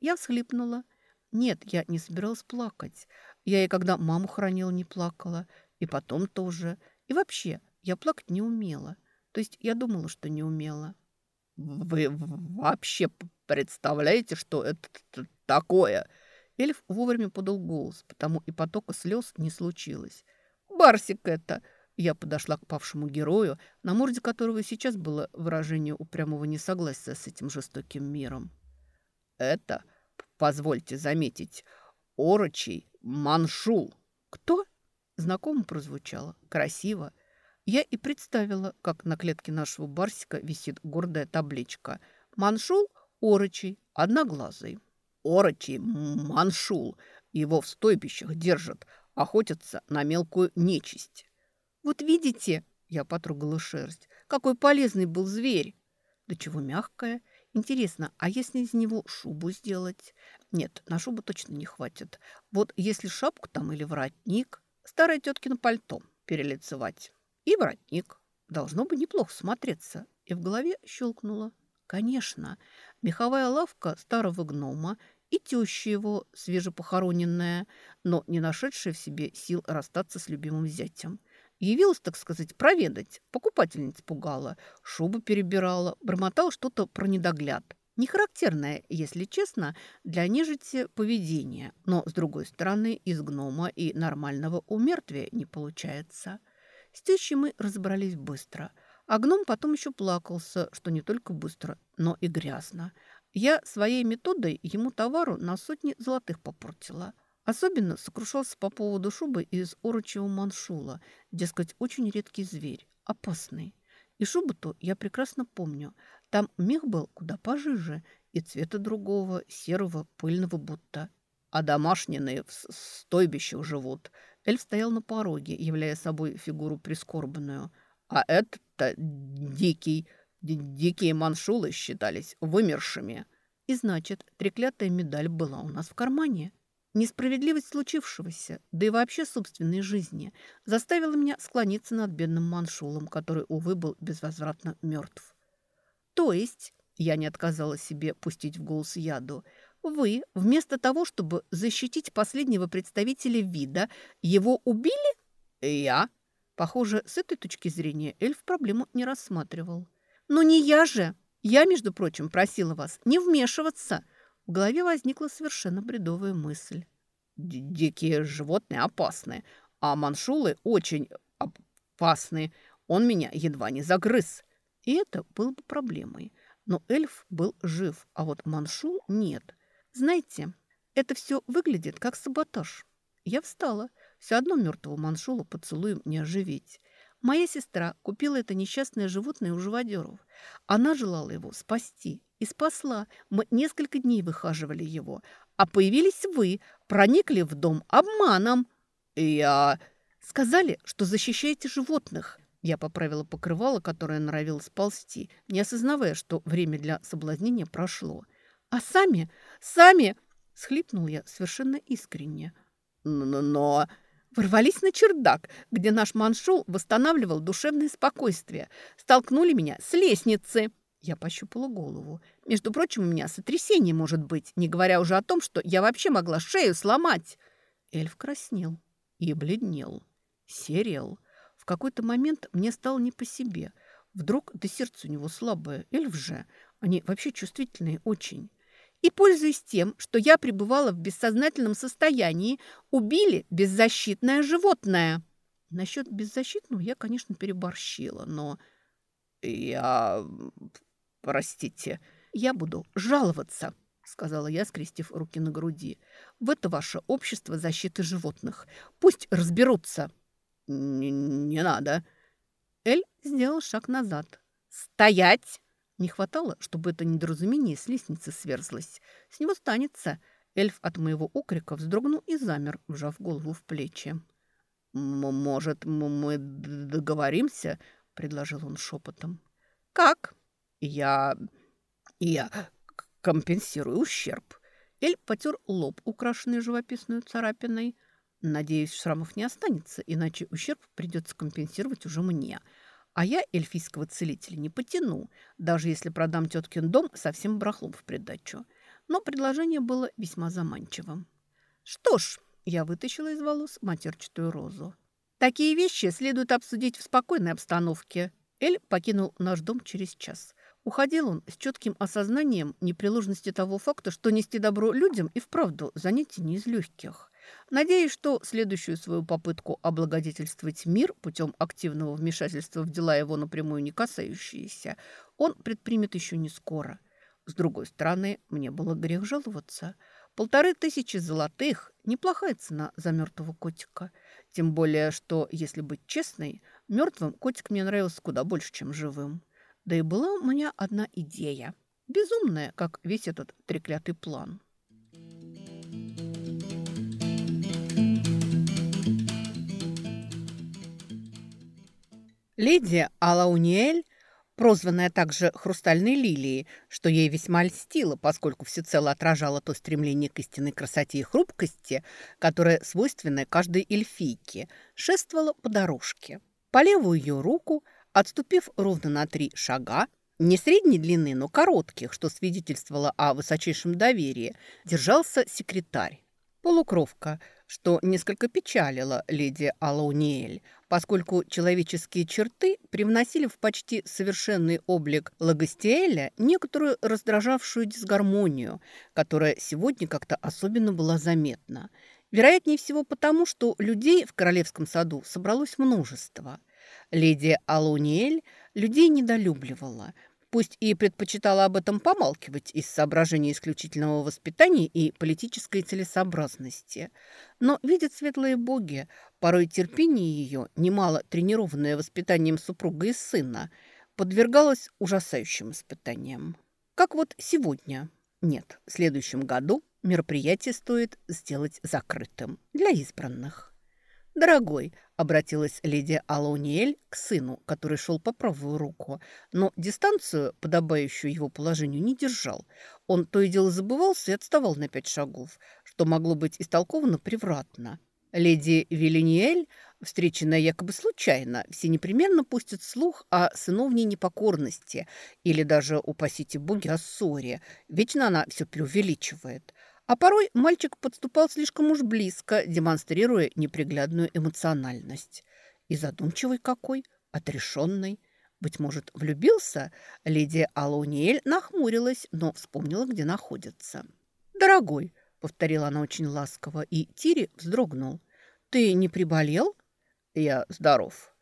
Я всхлипнула. Нет, я не собиралась плакать. Я и когда маму хранила, не плакала. И потом тоже. И вообще, я плакать не умела. То есть я думала, что не умела. «Вы вообще представляете, что это такое?» Эльф вовремя подал голос, потому и потока слез не случилось. «Барсик это!» Я подошла к павшему герою, на морде которого сейчас было выражение упрямого несогласия с этим жестоким миром. «Это, позвольте заметить, орочий маншул». «Кто?» Знакомо прозвучало, красиво. Я и представила, как на клетке нашего барсика висит гордая табличка «Маншул орочий, одноглазый». «Орочий маншул. Его в стойбищах держат, охотятся на мелкую нечисть». «Вот видите?» – я потрогала шерсть. «Какой полезный был зверь!» «Да чего мягкая!» Интересно, а если из него шубу сделать? Нет, на шубу точно не хватит. Вот если шапку там или воротник, старое теткино пальто перелицевать. И воротник. Должно бы неплохо смотреться. И в голове щелкнуло. Конечно, меховая лавка старого гнома и теща его, свежепохороненная, но не нашедшая в себе сил расстаться с любимым зятем – Явилась, так сказать, проведать. Покупательница пугала, шубу перебирала, бормотала что-то про недогляд. Не характерное, если честно, для нежити поведение. Но, с другой стороны, из гнома и нормального умертвия не получается. С тещей мы разобрались быстро. А гном потом еще плакался, что не только быстро, но и грязно. Я своей методой ему товару на сотни золотых попортила – Особенно сокрушался по поводу шубы из орочего маншула. Дескать, очень редкий зверь, опасный. И шубу-то я прекрасно помню. Там мех был куда пожиже, и цвета другого, серого, пыльного будто. А домашние в стойбищах живут. Эльф стоял на пороге, являя собой фигуру прискорбную. А это дикий, дикие маншулы считались вымершими. И значит, треклятая медаль была у нас в кармане. Несправедливость случившегося, да и вообще собственной жизни, заставила меня склониться над бедным маншулом, который, увы, был безвозвратно мертв. То есть, я не отказала себе пустить в голос яду, вы, вместо того, чтобы защитить последнего представителя вида, его убили? Я? Похоже, с этой точки зрения эльф проблему не рассматривал. Но не я же! Я, между прочим, просила вас не вмешиваться – в голове возникла совершенно бредовая мысль. «Дикие животные опасны, а маншулы очень опасны. Он меня едва не загрыз». И это было бы проблемой. Но эльф был жив, а вот маншул нет. Знаете, это все выглядит как саботаж. Я встала. Все одно мертвого маншула поцелуем не оживить. Моя сестра купила это несчастное животное у живодеров. Она желала его спасти. И спасла. Мы несколько дней выхаживали его. А появились вы, проникли в дом обманом. Я... Сказали, что защищаете животных. Я поправила покрывало, которое норовило сползти, не осознавая, что время для соблазнения прошло. А сами, сами... Схлипнул я совершенно искренне. Но... Ворвались на чердак, где наш маншул восстанавливал душевное спокойствие. Столкнули меня с лестницы. Я пощупала голову. Между прочим, у меня сотрясение может быть, не говоря уже о том, что я вообще могла шею сломать. Эльф краснел и бледнел, серел. В какой-то момент мне стало не по себе. Вдруг, да сердце у него слабое, эльф же, они вообще чувствительные очень. И, пользуясь тем, что я пребывала в бессознательном состоянии, убили беззащитное животное. Насчет беззащитного я, конечно, переборщила, но... Я «Простите, я буду жаловаться», — сказала я, скрестив руки на груди. «В это ваше общество защиты животных. Пусть разберутся». «Не, не надо». Эль сделал шаг назад. «Стоять!» Не хватало, чтобы это недоразумение с лестницы сверзлось. С него станется. Эльф от моего окрика вздрогнул и замер, вжав голову в плечи. «Может, мы договоримся?» – предложил он шепотом. «Как?» Я... я компенсирую ущерб». Эль потер лоб, украшенный живописной царапиной. «Надеюсь, шрамов не останется, иначе ущерб придется компенсировать уже мне. А я эльфийского целителя не потяну, даже если продам теткин дом совсем брахлом в придачу». Но предложение было весьма заманчивым. «Что ж», – я вытащила из волос матерчатую розу. «Такие вещи следует обсудить в спокойной обстановке». Эль покинул наш дом через час. Уходил он с четким осознанием непреложности того факта, что нести добро людям и вправду занятие не из легких. Надеюсь, что следующую свою попытку облагодетельствовать мир путем активного вмешательства в дела его напрямую не касающиеся, он предпримет еще не скоро. С другой стороны, мне было грех жаловаться. Полторы тысячи золотых – неплохая цена за мертвого котика. Тем более, что, если быть честной, мертвым котик мне нравился куда больше, чем живым. Да и была у меня одна идея. Безумная, как весь этот треклятый план. Леди Алауниэль, прозванная также «хрустальной лилией», что ей весьма льстило, поскольку всецело отражала то стремление к истинной красоте и хрупкости, которое свойственное каждой эльфийке, шествовала по дорожке. По левую ее руку – Отступив ровно на три шага, не средней длины, но коротких, что свидетельствовало о высочайшем доверии, держался секретарь. Полукровка, что несколько печалило леди Алауниэль, поскольку человеческие черты привносили в почти совершенный облик Лагостиэля некоторую раздражавшую дисгармонию, которая сегодня как-то особенно была заметна. Вероятнее всего потому, что людей в королевском саду собралось множество – Леди Алуниэль людей недолюбливала, пусть и предпочитала об этом помалкивать из соображений исключительного воспитания и политической целесообразности. Но, видят светлые боги, порой терпение ее, немало тренированное воспитанием супруга и сына, подвергалось ужасающим испытаниям. Как вот сегодня. Нет, в следующем году мероприятие стоит сделать закрытым для избранных. «Дорогой», — обратилась леди Алониэль к сыну, который шел по правую руку, но дистанцию, подобающую его положению, не держал. Он то и дело забывался и отставал на пять шагов, что могло быть истолковано превратно. Леди Вилениэль, встреченная якобы случайно, все непременно пустят слух о сыновней непокорности или даже, упасите боги, о ссоре. Вечно она все преувеличивает. А порой мальчик подступал слишком уж близко, демонстрируя неприглядную эмоциональность. И задумчивый какой, отрешенный. Быть может, влюбился? Леди Алониэль нахмурилась, но вспомнила, где находится. «Дорогой», — повторила она очень ласково, и Тири вздрогнул. «Ты не приболел?» «Я здоров».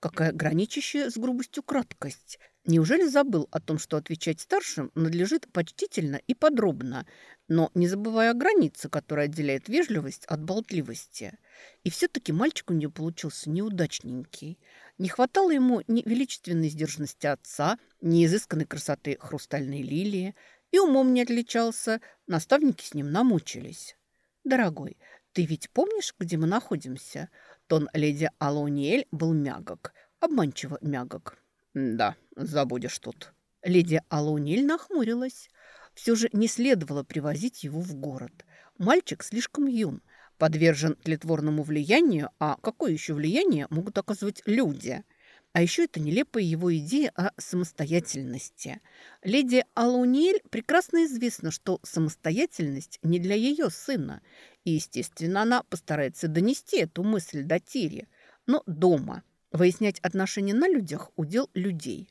Какая граничащая с грубостью краткость. Неужели забыл о том, что отвечать старшим надлежит почтительно и подробно, но не забывая о границе, которая отделяет вежливость от болтливости? И все-таки мальчик у нее получился неудачненький. Не хватало ему ни величественной сдержанности отца, ни изысканной красоты хрустальной лилии, и умом не отличался, наставники с ним намучились. «Дорогой, ты ведь помнишь, где мы находимся?» Тон леди Алониэль был мягок, обманчиво мягок. «Да, забудешь тут». Леди Алуниль нахмурилась. Все же не следовало привозить его в город. Мальчик слишком юн, подвержен тлетворному влиянию, а какое еще влияние могут оказывать люди? А еще это нелепая его идея о самостоятельности. Леди Алуниль прекрасно известно, что самостоятельность не для ее сына. И, естественно, она постарается донести эту мысль до Тири. Но дома – Выяснять отношения на людях – удел людей.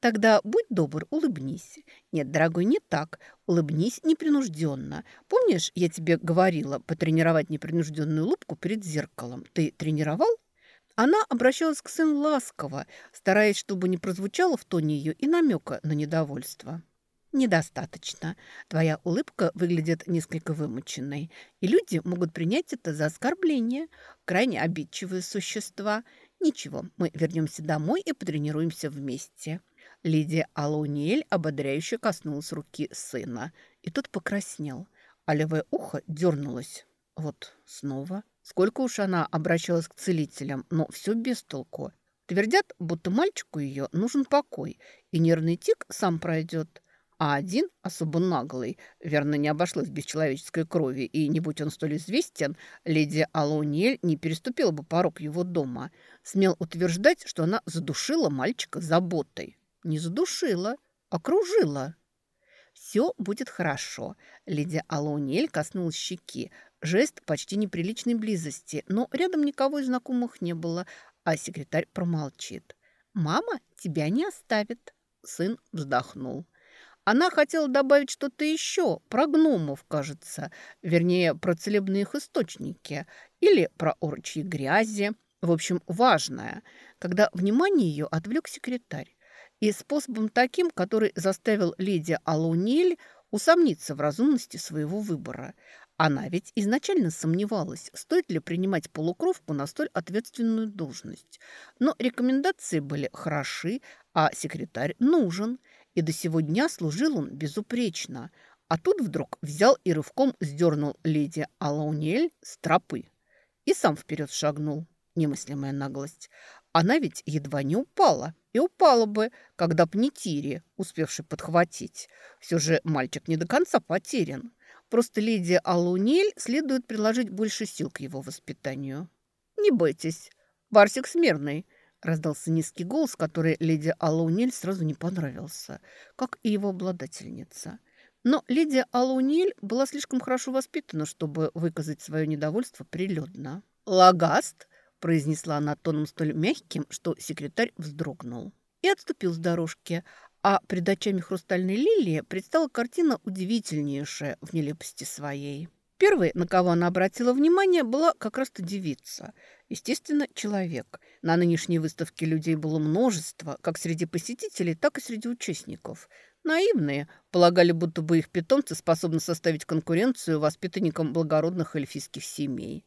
Тогда будь добр, улыбнись. Нет, дорогой, не так. Улыбнись непринужденно. Помнишь, я тебе говорила потренировать непринужденную улыбку перед зеркалом? Ты тренировал? Она обращалась к сыну ласково, стараясь, чтобы не прозвучало в тоне ее и намека на недовольство. «Недостаточно. Твоя улыбка выглядит несколько вымученной, и люди могут принять это за оскорбление. Крайне обидчивые существа. «Ничего, мы вернемся домой и потренируемся вместе». Лидия Алониэль ободряюще коснулась руки сына, и тот покраснел, а левое ухо дернулось. Вот снова. Сколько уж она обращалась к целителям, но все без толку. Твердят, будто мальчику ее нужен покой, и нервный тик сам пройдет. А один, особо наглый, верно, не обошлось без человеческой крови, и, не будь он столь известен, леди Алониэль не переступила бы порог его дома. Смел утверждать, что она задушила мальчика заботой. Не задушила, окружила. «Все будет хорошо». Леди Алониэль коснулась щеки. Жест почти неприличной близости, но рядом никого из знакомых не было, а секретарь промолчит. «Мама тебя не оставит». Сын вздохнул. Она хотела добавить что-то еще, про гномов, кажется, вернее, про целебные их источники или про орочьи грязи. В общем, важное, когда внимание ее отвлек секретарь. И способом таким, который заставил леди Алуниль усомниться в разумности своего выбора. Она ведь изначально сомневалась, стоит ли принимать полукровку на столь ответственную должность. Но рекомендации были хороши, а секретарь нужен – и до сего дня служил он безупречно. А тут вдруг взял и рывком сдернул леди Алаунель с тропы. И сам вперед шагнул. Немыслимая наглость. Она ведь едва не упала. И упала бы, когда б не Тири, успевший подхватить. Все же мальчик не до конца потерян. Просто леди Алунель следует приложить больше сил к его воспитанию. Не бойтесь, Барсик смирный – Раздался низкий голос, который леди Аллауниль сразу не понравился, как и его обладательница. Но леди Аллауниль была слишком хорошо воспитана, чтобы выказать свое недовольство прилюдно. «Лагаст!» – произнесла она тоном столь мягким, что секретарь вздрогнул. И отступил с дорожки, а пред очами хрустальной лилии предстала картина удивительнейшая в нелепости своей. Первой, на кого она обратила внимание, была как раз-то девица. Естественно, человек. На нынешней выставке людей было множество, как среди посетителей, так и среди участников. Наивные полагали, будто бы их питомцы способны составить конкуренцию воспитанникам благородных эльфийских семей.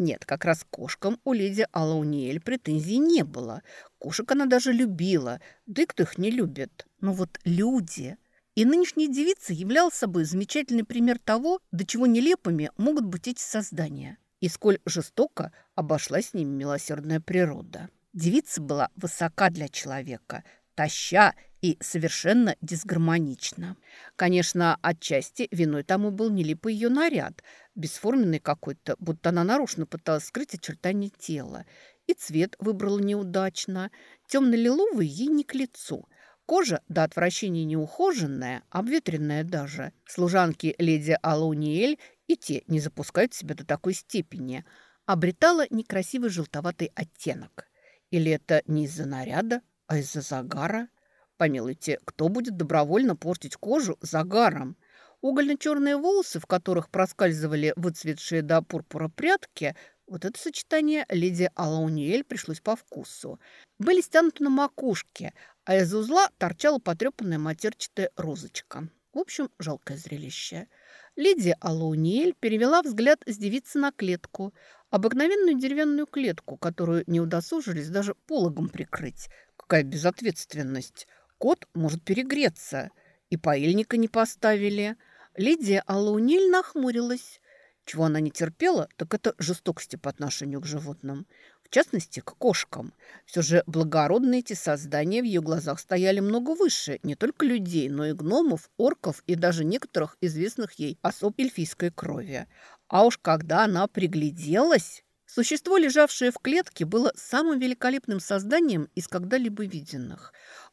Нет, как раз кошкам у леди Алауниэль претензий не было. Кошек она даже любила, да и кто их не любит. Но вот люди... И нынешняя девица являла собой замечательный пример того, до чего нелепыми могут быть эти создания, и сколь жестоко обошлась с ними милосердная природа. Девица была высока для человека, таща и совершенно дисгармонична. Конечно, отчасти виной тому был нелепый ее наряд, бесформенный какой-то, будто она нарочно пыталась скрыть очертания тела. И цвет выбрала неудачно. Темно-лиловый ей не к лицу – Кожа до отвращения неухоженная, обветренная даже. Служанки леди Алониэль и те не запускают себя до такой степени. Обретала некрасивый желтоватый оттенок. Или это не из-за наряда, а из-за загара? Помилуйте, кто будет добровольно портить кожу загаром? Угольно-черные волосы, в которых проскальзывали выцветшие до пурпура прятки, вот это сочетание леди Алауниэль пришлось по вкусу. Были стянуты на макушке, а из узла торчала потрепанная матерчатая розочка. В общем, жалкое зрелище. Леди Алауниэль перевела взгляд с девицы на клетку. Обыкновенную деревянную клетку, которую не удосужились даже пологом прикрыть. Какая безответственность. Кот может перегреться. И паильника не поставили. Лидия Алауниль нахмурилась. Чего она не терпела, так это жестокости по отношению к животным. В частности, к кошкам. Все же благородные эти создания в ее глазах стояли много выше не только людей, но и гномов, орков и даже некоторых известных ей особ эльфийской крови. А уж когда она пригляделась... Существо, лежавшее в клетке, было самым великолепным созданием из когда-либо виденных.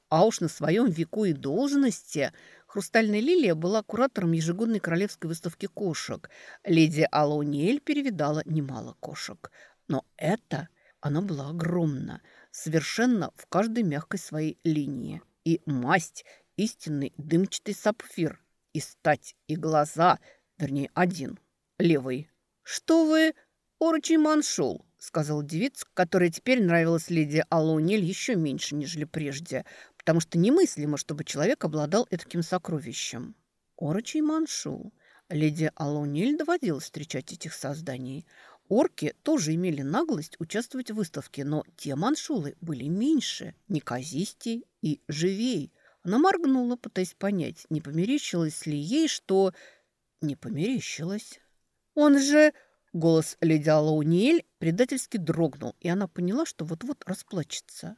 А уж на своем веку и должности Хрустальная лилия была куратором ежегодной королевской выставки кошек. Леди Алониэль перевидала немало кошек. Но это, она была огромна, совершенно в каждой мягкой своей линии. И масть, истинный дымчатый сапфир, и стать, и глаза, вернее, один, левый. «Что вы, орочий маншул?» — сказал девица, которая теперь нравилась леди Алонель еще меньше, нежели прежде, потому что немыслимо, чтобы человек обладал таким сокровищем. Орочий маншул. Леди Алонель доводилось встречать этих созданий. Орки тоже имели наглость участвовать в выставке, но те маншулы были меньше, неказистей и живей. Она моргнула, пытаясь понять, не померещилось ли ей, что... Не померещилось. «Он же...» Голос леди Алауниэль предательски дрогнул, и она поняла, что вот-вот расплачется.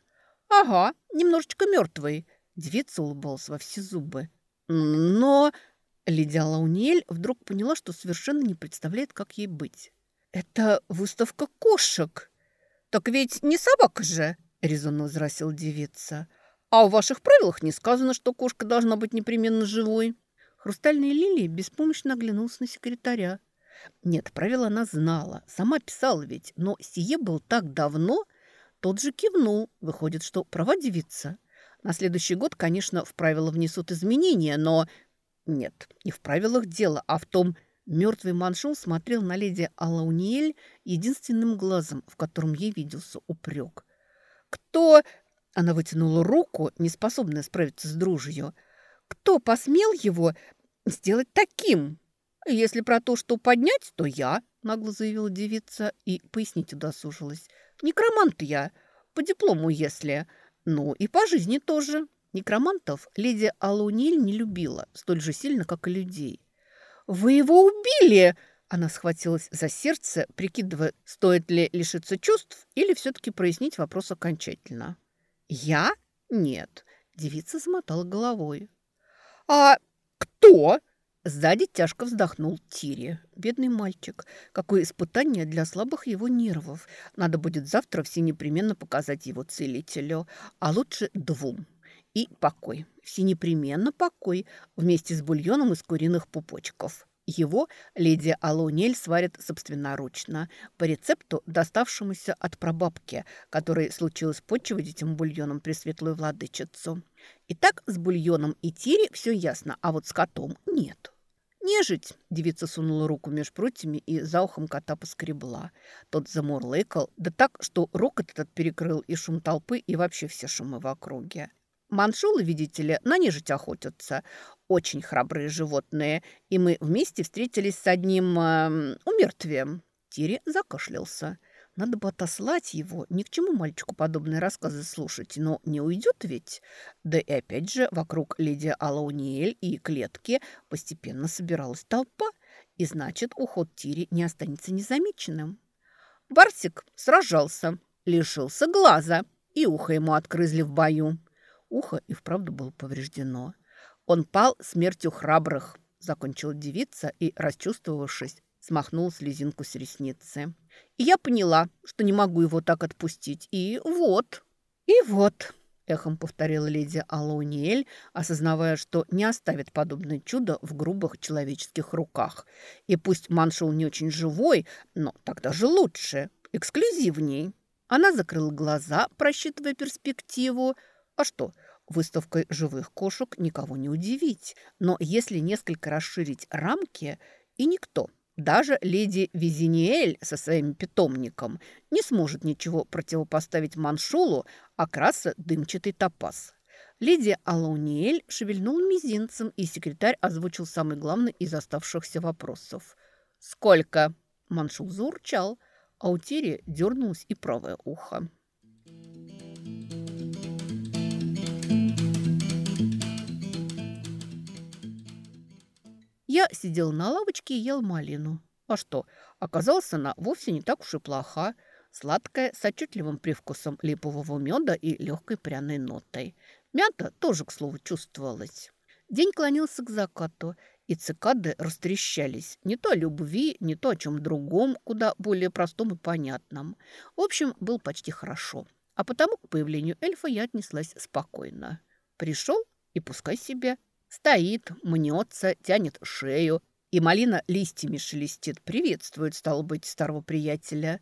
«Ага, немножечко мертвый», – девица улыбалась во все зубы. Но Лидия Лаунель вдруг поняла, что совершенно не представляет, как ей быть. «Это выставка кошек». «Так ведь не собака же», — резонно возразила девица. «А в ваших правилах не сказано, что кошка должна быть непременно живой». Хрустальная лилия беспомощно оглянулась на секретаря. Нет, правила она знала, сама писала ведь, но сие был так давно. Тот же кивнул. Выходит, что права девица. На следующий год, конечно, в правила внесут изменения, но... Нет, не в правилах дело, а в том... Мертвый Маншул смотрел на леди Алауниэль единственным глазом, в котором ей виделся упрек. «Кто...» — она вытянула руку, неспособная справиться с дружью. «Кто посмел его сделать таким?» «Если про то, что поднять, то я», — нагло заявила девица и пояснить удосужилась. «Некромант я, по диплому если, ну и по жизни тоже». Некромантов леди Алуниль не любила столь же сильно, как и людей. «Вы его убили!» Она схватилась за сердце, прикидывая, стоит ли лишиться чувств или все-таки прояснить вопрос окончательно. «Я? Нет». Девица замотала головой. «А кто?» Сзади тяжко вздохнул Тири. Бедный мальчик. Какое испытание для слабых его нервов. Надо будет завтра все непременно показать его целителю. А лучше двум. И покой. Все непременно покой. Вместе с бульоном из куриных пупочков. Его леди Алунель сварит собственноручно, по рецепту, доставшемуся от прабабки, которой случилось почивать этим бульоном Пресветлую Владычицу. Итак, с бульоном и тири все ясно, а вот с котом нет. «Нежить!» – девица сунула руку меж прутьями и за ухом кота поскребла. Тот замурлыкал, да так, что рокот этот перекрыл и шум толпы, и вообще все шумы в округе. Маншулы, видите ли, на нежить охотятся. Очень храбрые животные. И мы вместе встретились с одним э, умертвием. Тири закашлялся. Надо бы отослать его. Ни к чему мальчику подобные рассказы слушать. Но не уйдет ведь. Да и опять же, вокруг леди Алауниэль и клетки постепенно собиралась толпа. И значит, уход Тири не останется незамеченным. Барсик сражался, лишился глаза, и ухо ему открызли в бою. Ухо и вправду было повреждено. Он пал смертью храбрых, закончила девица и, расчувствовавшись, смахнул слезинку с ресницы. И я поняла, что не могу его так отпустить. И вот, и вот, эхом повторила леди Алониэль, осознавая, что не оставит подобное чудо в грубых человеческих руках. И пусть Маншоу не очень живой, но тогда же лучше, эксклюзивней. Она закрыла глаза, просчитывая перспективу. А что, Выставкой живых кошек никого не удивить. Но если несколько расширить рамки, и никто, даже леди Визиниэль со своим питомником, не сможет ничего противопоставить маншулу, окраса дымчатый топаз. Леди Алауниэль шевельнул мизинцем, и секретарь озвучил самый главный из оставшихся вопросов. «Сколько?» Маншул заурчал, а у Тири и правое ухо. Я сидел на лавочке и ел малину. А что, оказалась она вовсе не так уж и плоха. Сладкая, с отчетливым привкусом липового меда и легкой пряной нотой. Мята тоже, к слову, чувствовалась. День клонился к закату, и цикады растрещались. Не то о любви, не то о чем другом, куда более простом и понятном. В общем, был почти хорошо. А потому к появлению эльфа я отнеслась спокойно. Пришел и пускай себе. Стоит, мнется, тянет шею, и малина листьями шелестит. Приветствует, стало быть, старого приятеля.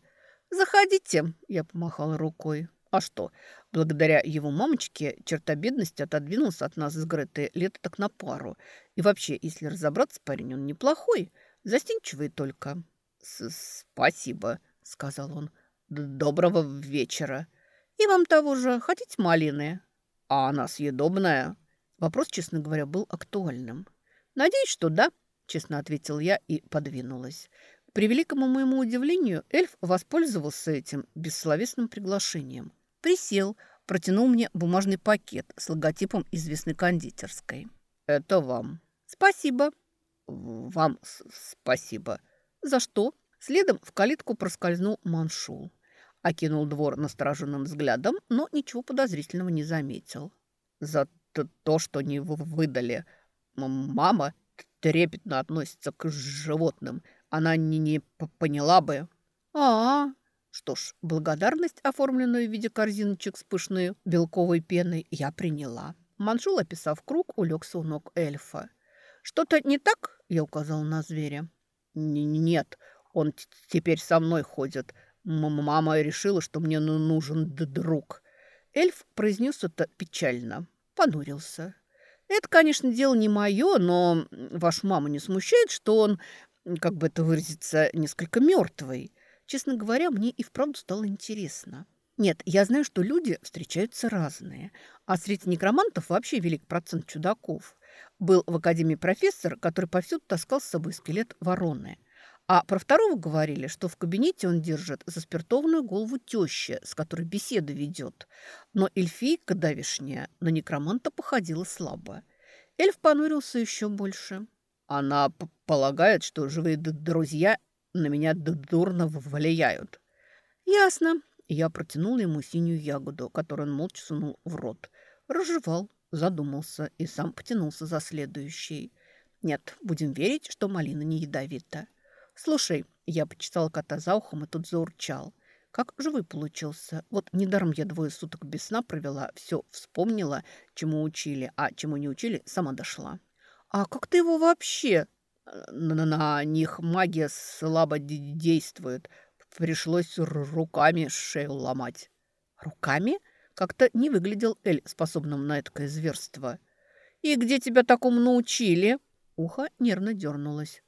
«Заходите», — я помахала рукой. А что, благодаря его мамочке черта бедности отодвинулся от нас с Гретой лет так на пару. И вообще, если разобраться, парень он неплохой, застенчивый только. «Спасибо», — сказал он. «Доброго вечера». «И вам того же. Хотите малины?» «А она съедобная?» Вопрос, честно говоря, был актуальным. «Надеюсь, что да», – честно ответил я и подвинулась. К превеликому моему удивлению, эльф воспользовался этим бессловесным приглашением. Присел, протянул мне бумажный пакет с логотипом известной кондитерской. «Это вам». «Спасибо». «Вам спасибо». «За что?» Следом в калитку проскользнул Маншул. Окинул двор настороженным взглядом, но ничего подозрительного не заметил. «За то, то, что не выдали. мама трепетно относится к животным. Она не, не поняла бы. А, -а, а Что ж, благодарность, оформленную в виде корзиночек с пышной белковой пеной, я приняла. Манжул, описав круг, улегся у ног эльфа. «Что-то не так?» – я указал на зверя. «Нет, он теперь со мной ходит. Мама решила, что мне ну, нужен друг». Эльф произнес это печально, понурился. «Это, конечно, дело не мое, но вашу маму не смущает, что он, как бы это выразиться, несколько мертвый. Честно говоря, мне и вправду стало интересно». Нет, я знаю, что люди встречаются разные, а среди некромантов вообще велик процент чудаков. Был в академии профессор, который повсюду таскал с собой скелет вороны. А про второго говорили, что в кабинете он держит заспиртованную голову тещи, с которой беседу ведет. Но эльфийка давишняя на некроманта походила слабо. Эльф понурился еще больше. Она полагает, что живые друзья на меня дурно влияют. Ясно. Я протянул ему синюю ягоду, которую он молча сунул в рот. Разжевал, задумался и сам потянулся за следующей. Нет, будем верить, что малина не ядовита. Слушай, я почесал кота за ухом и тут заурчал. Как живой получился. Вот недаром я двое суток без сна провела, все вспомнила, чему учили, а чему не учили, сама дошла. А как ты его вообще? На, на них магия слабо действует, Пришлось руками шею ломать. Руками? Как-то не выглядел Эль способным на это зверство. «И где тебя такому научили?» Ухо нервно дернулось.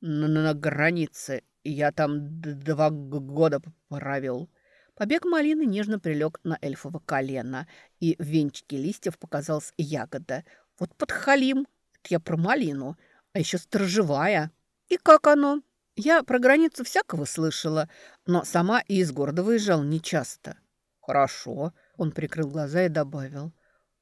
«На, границе. Я там два года провел». Побег малины нежно прилег на эльфово колено, и в венчике листьев показалась ягода. Вот подхалим. Это я про малину, а еще сторожевая. И как оно? Я про границу всякого слышала, но сама из города выезжал нечасто. Хорошо, он прикрыл глаза и добавил.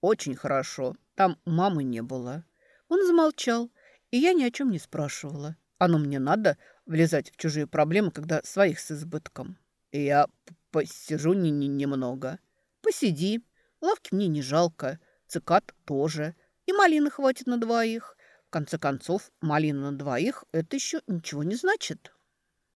Очень хорошо. Там мамы не было. Он замолчал, и я ни о чем не спрашивала. Оно мне надо влезать в чужие проблемы, когда своих с избытком. Я посижу не -не немного. Посиди. Лавки мне не жалко, цикад тоже. И малины хватит на двоих конце концов, малина на двоих – это еще ничего не значит.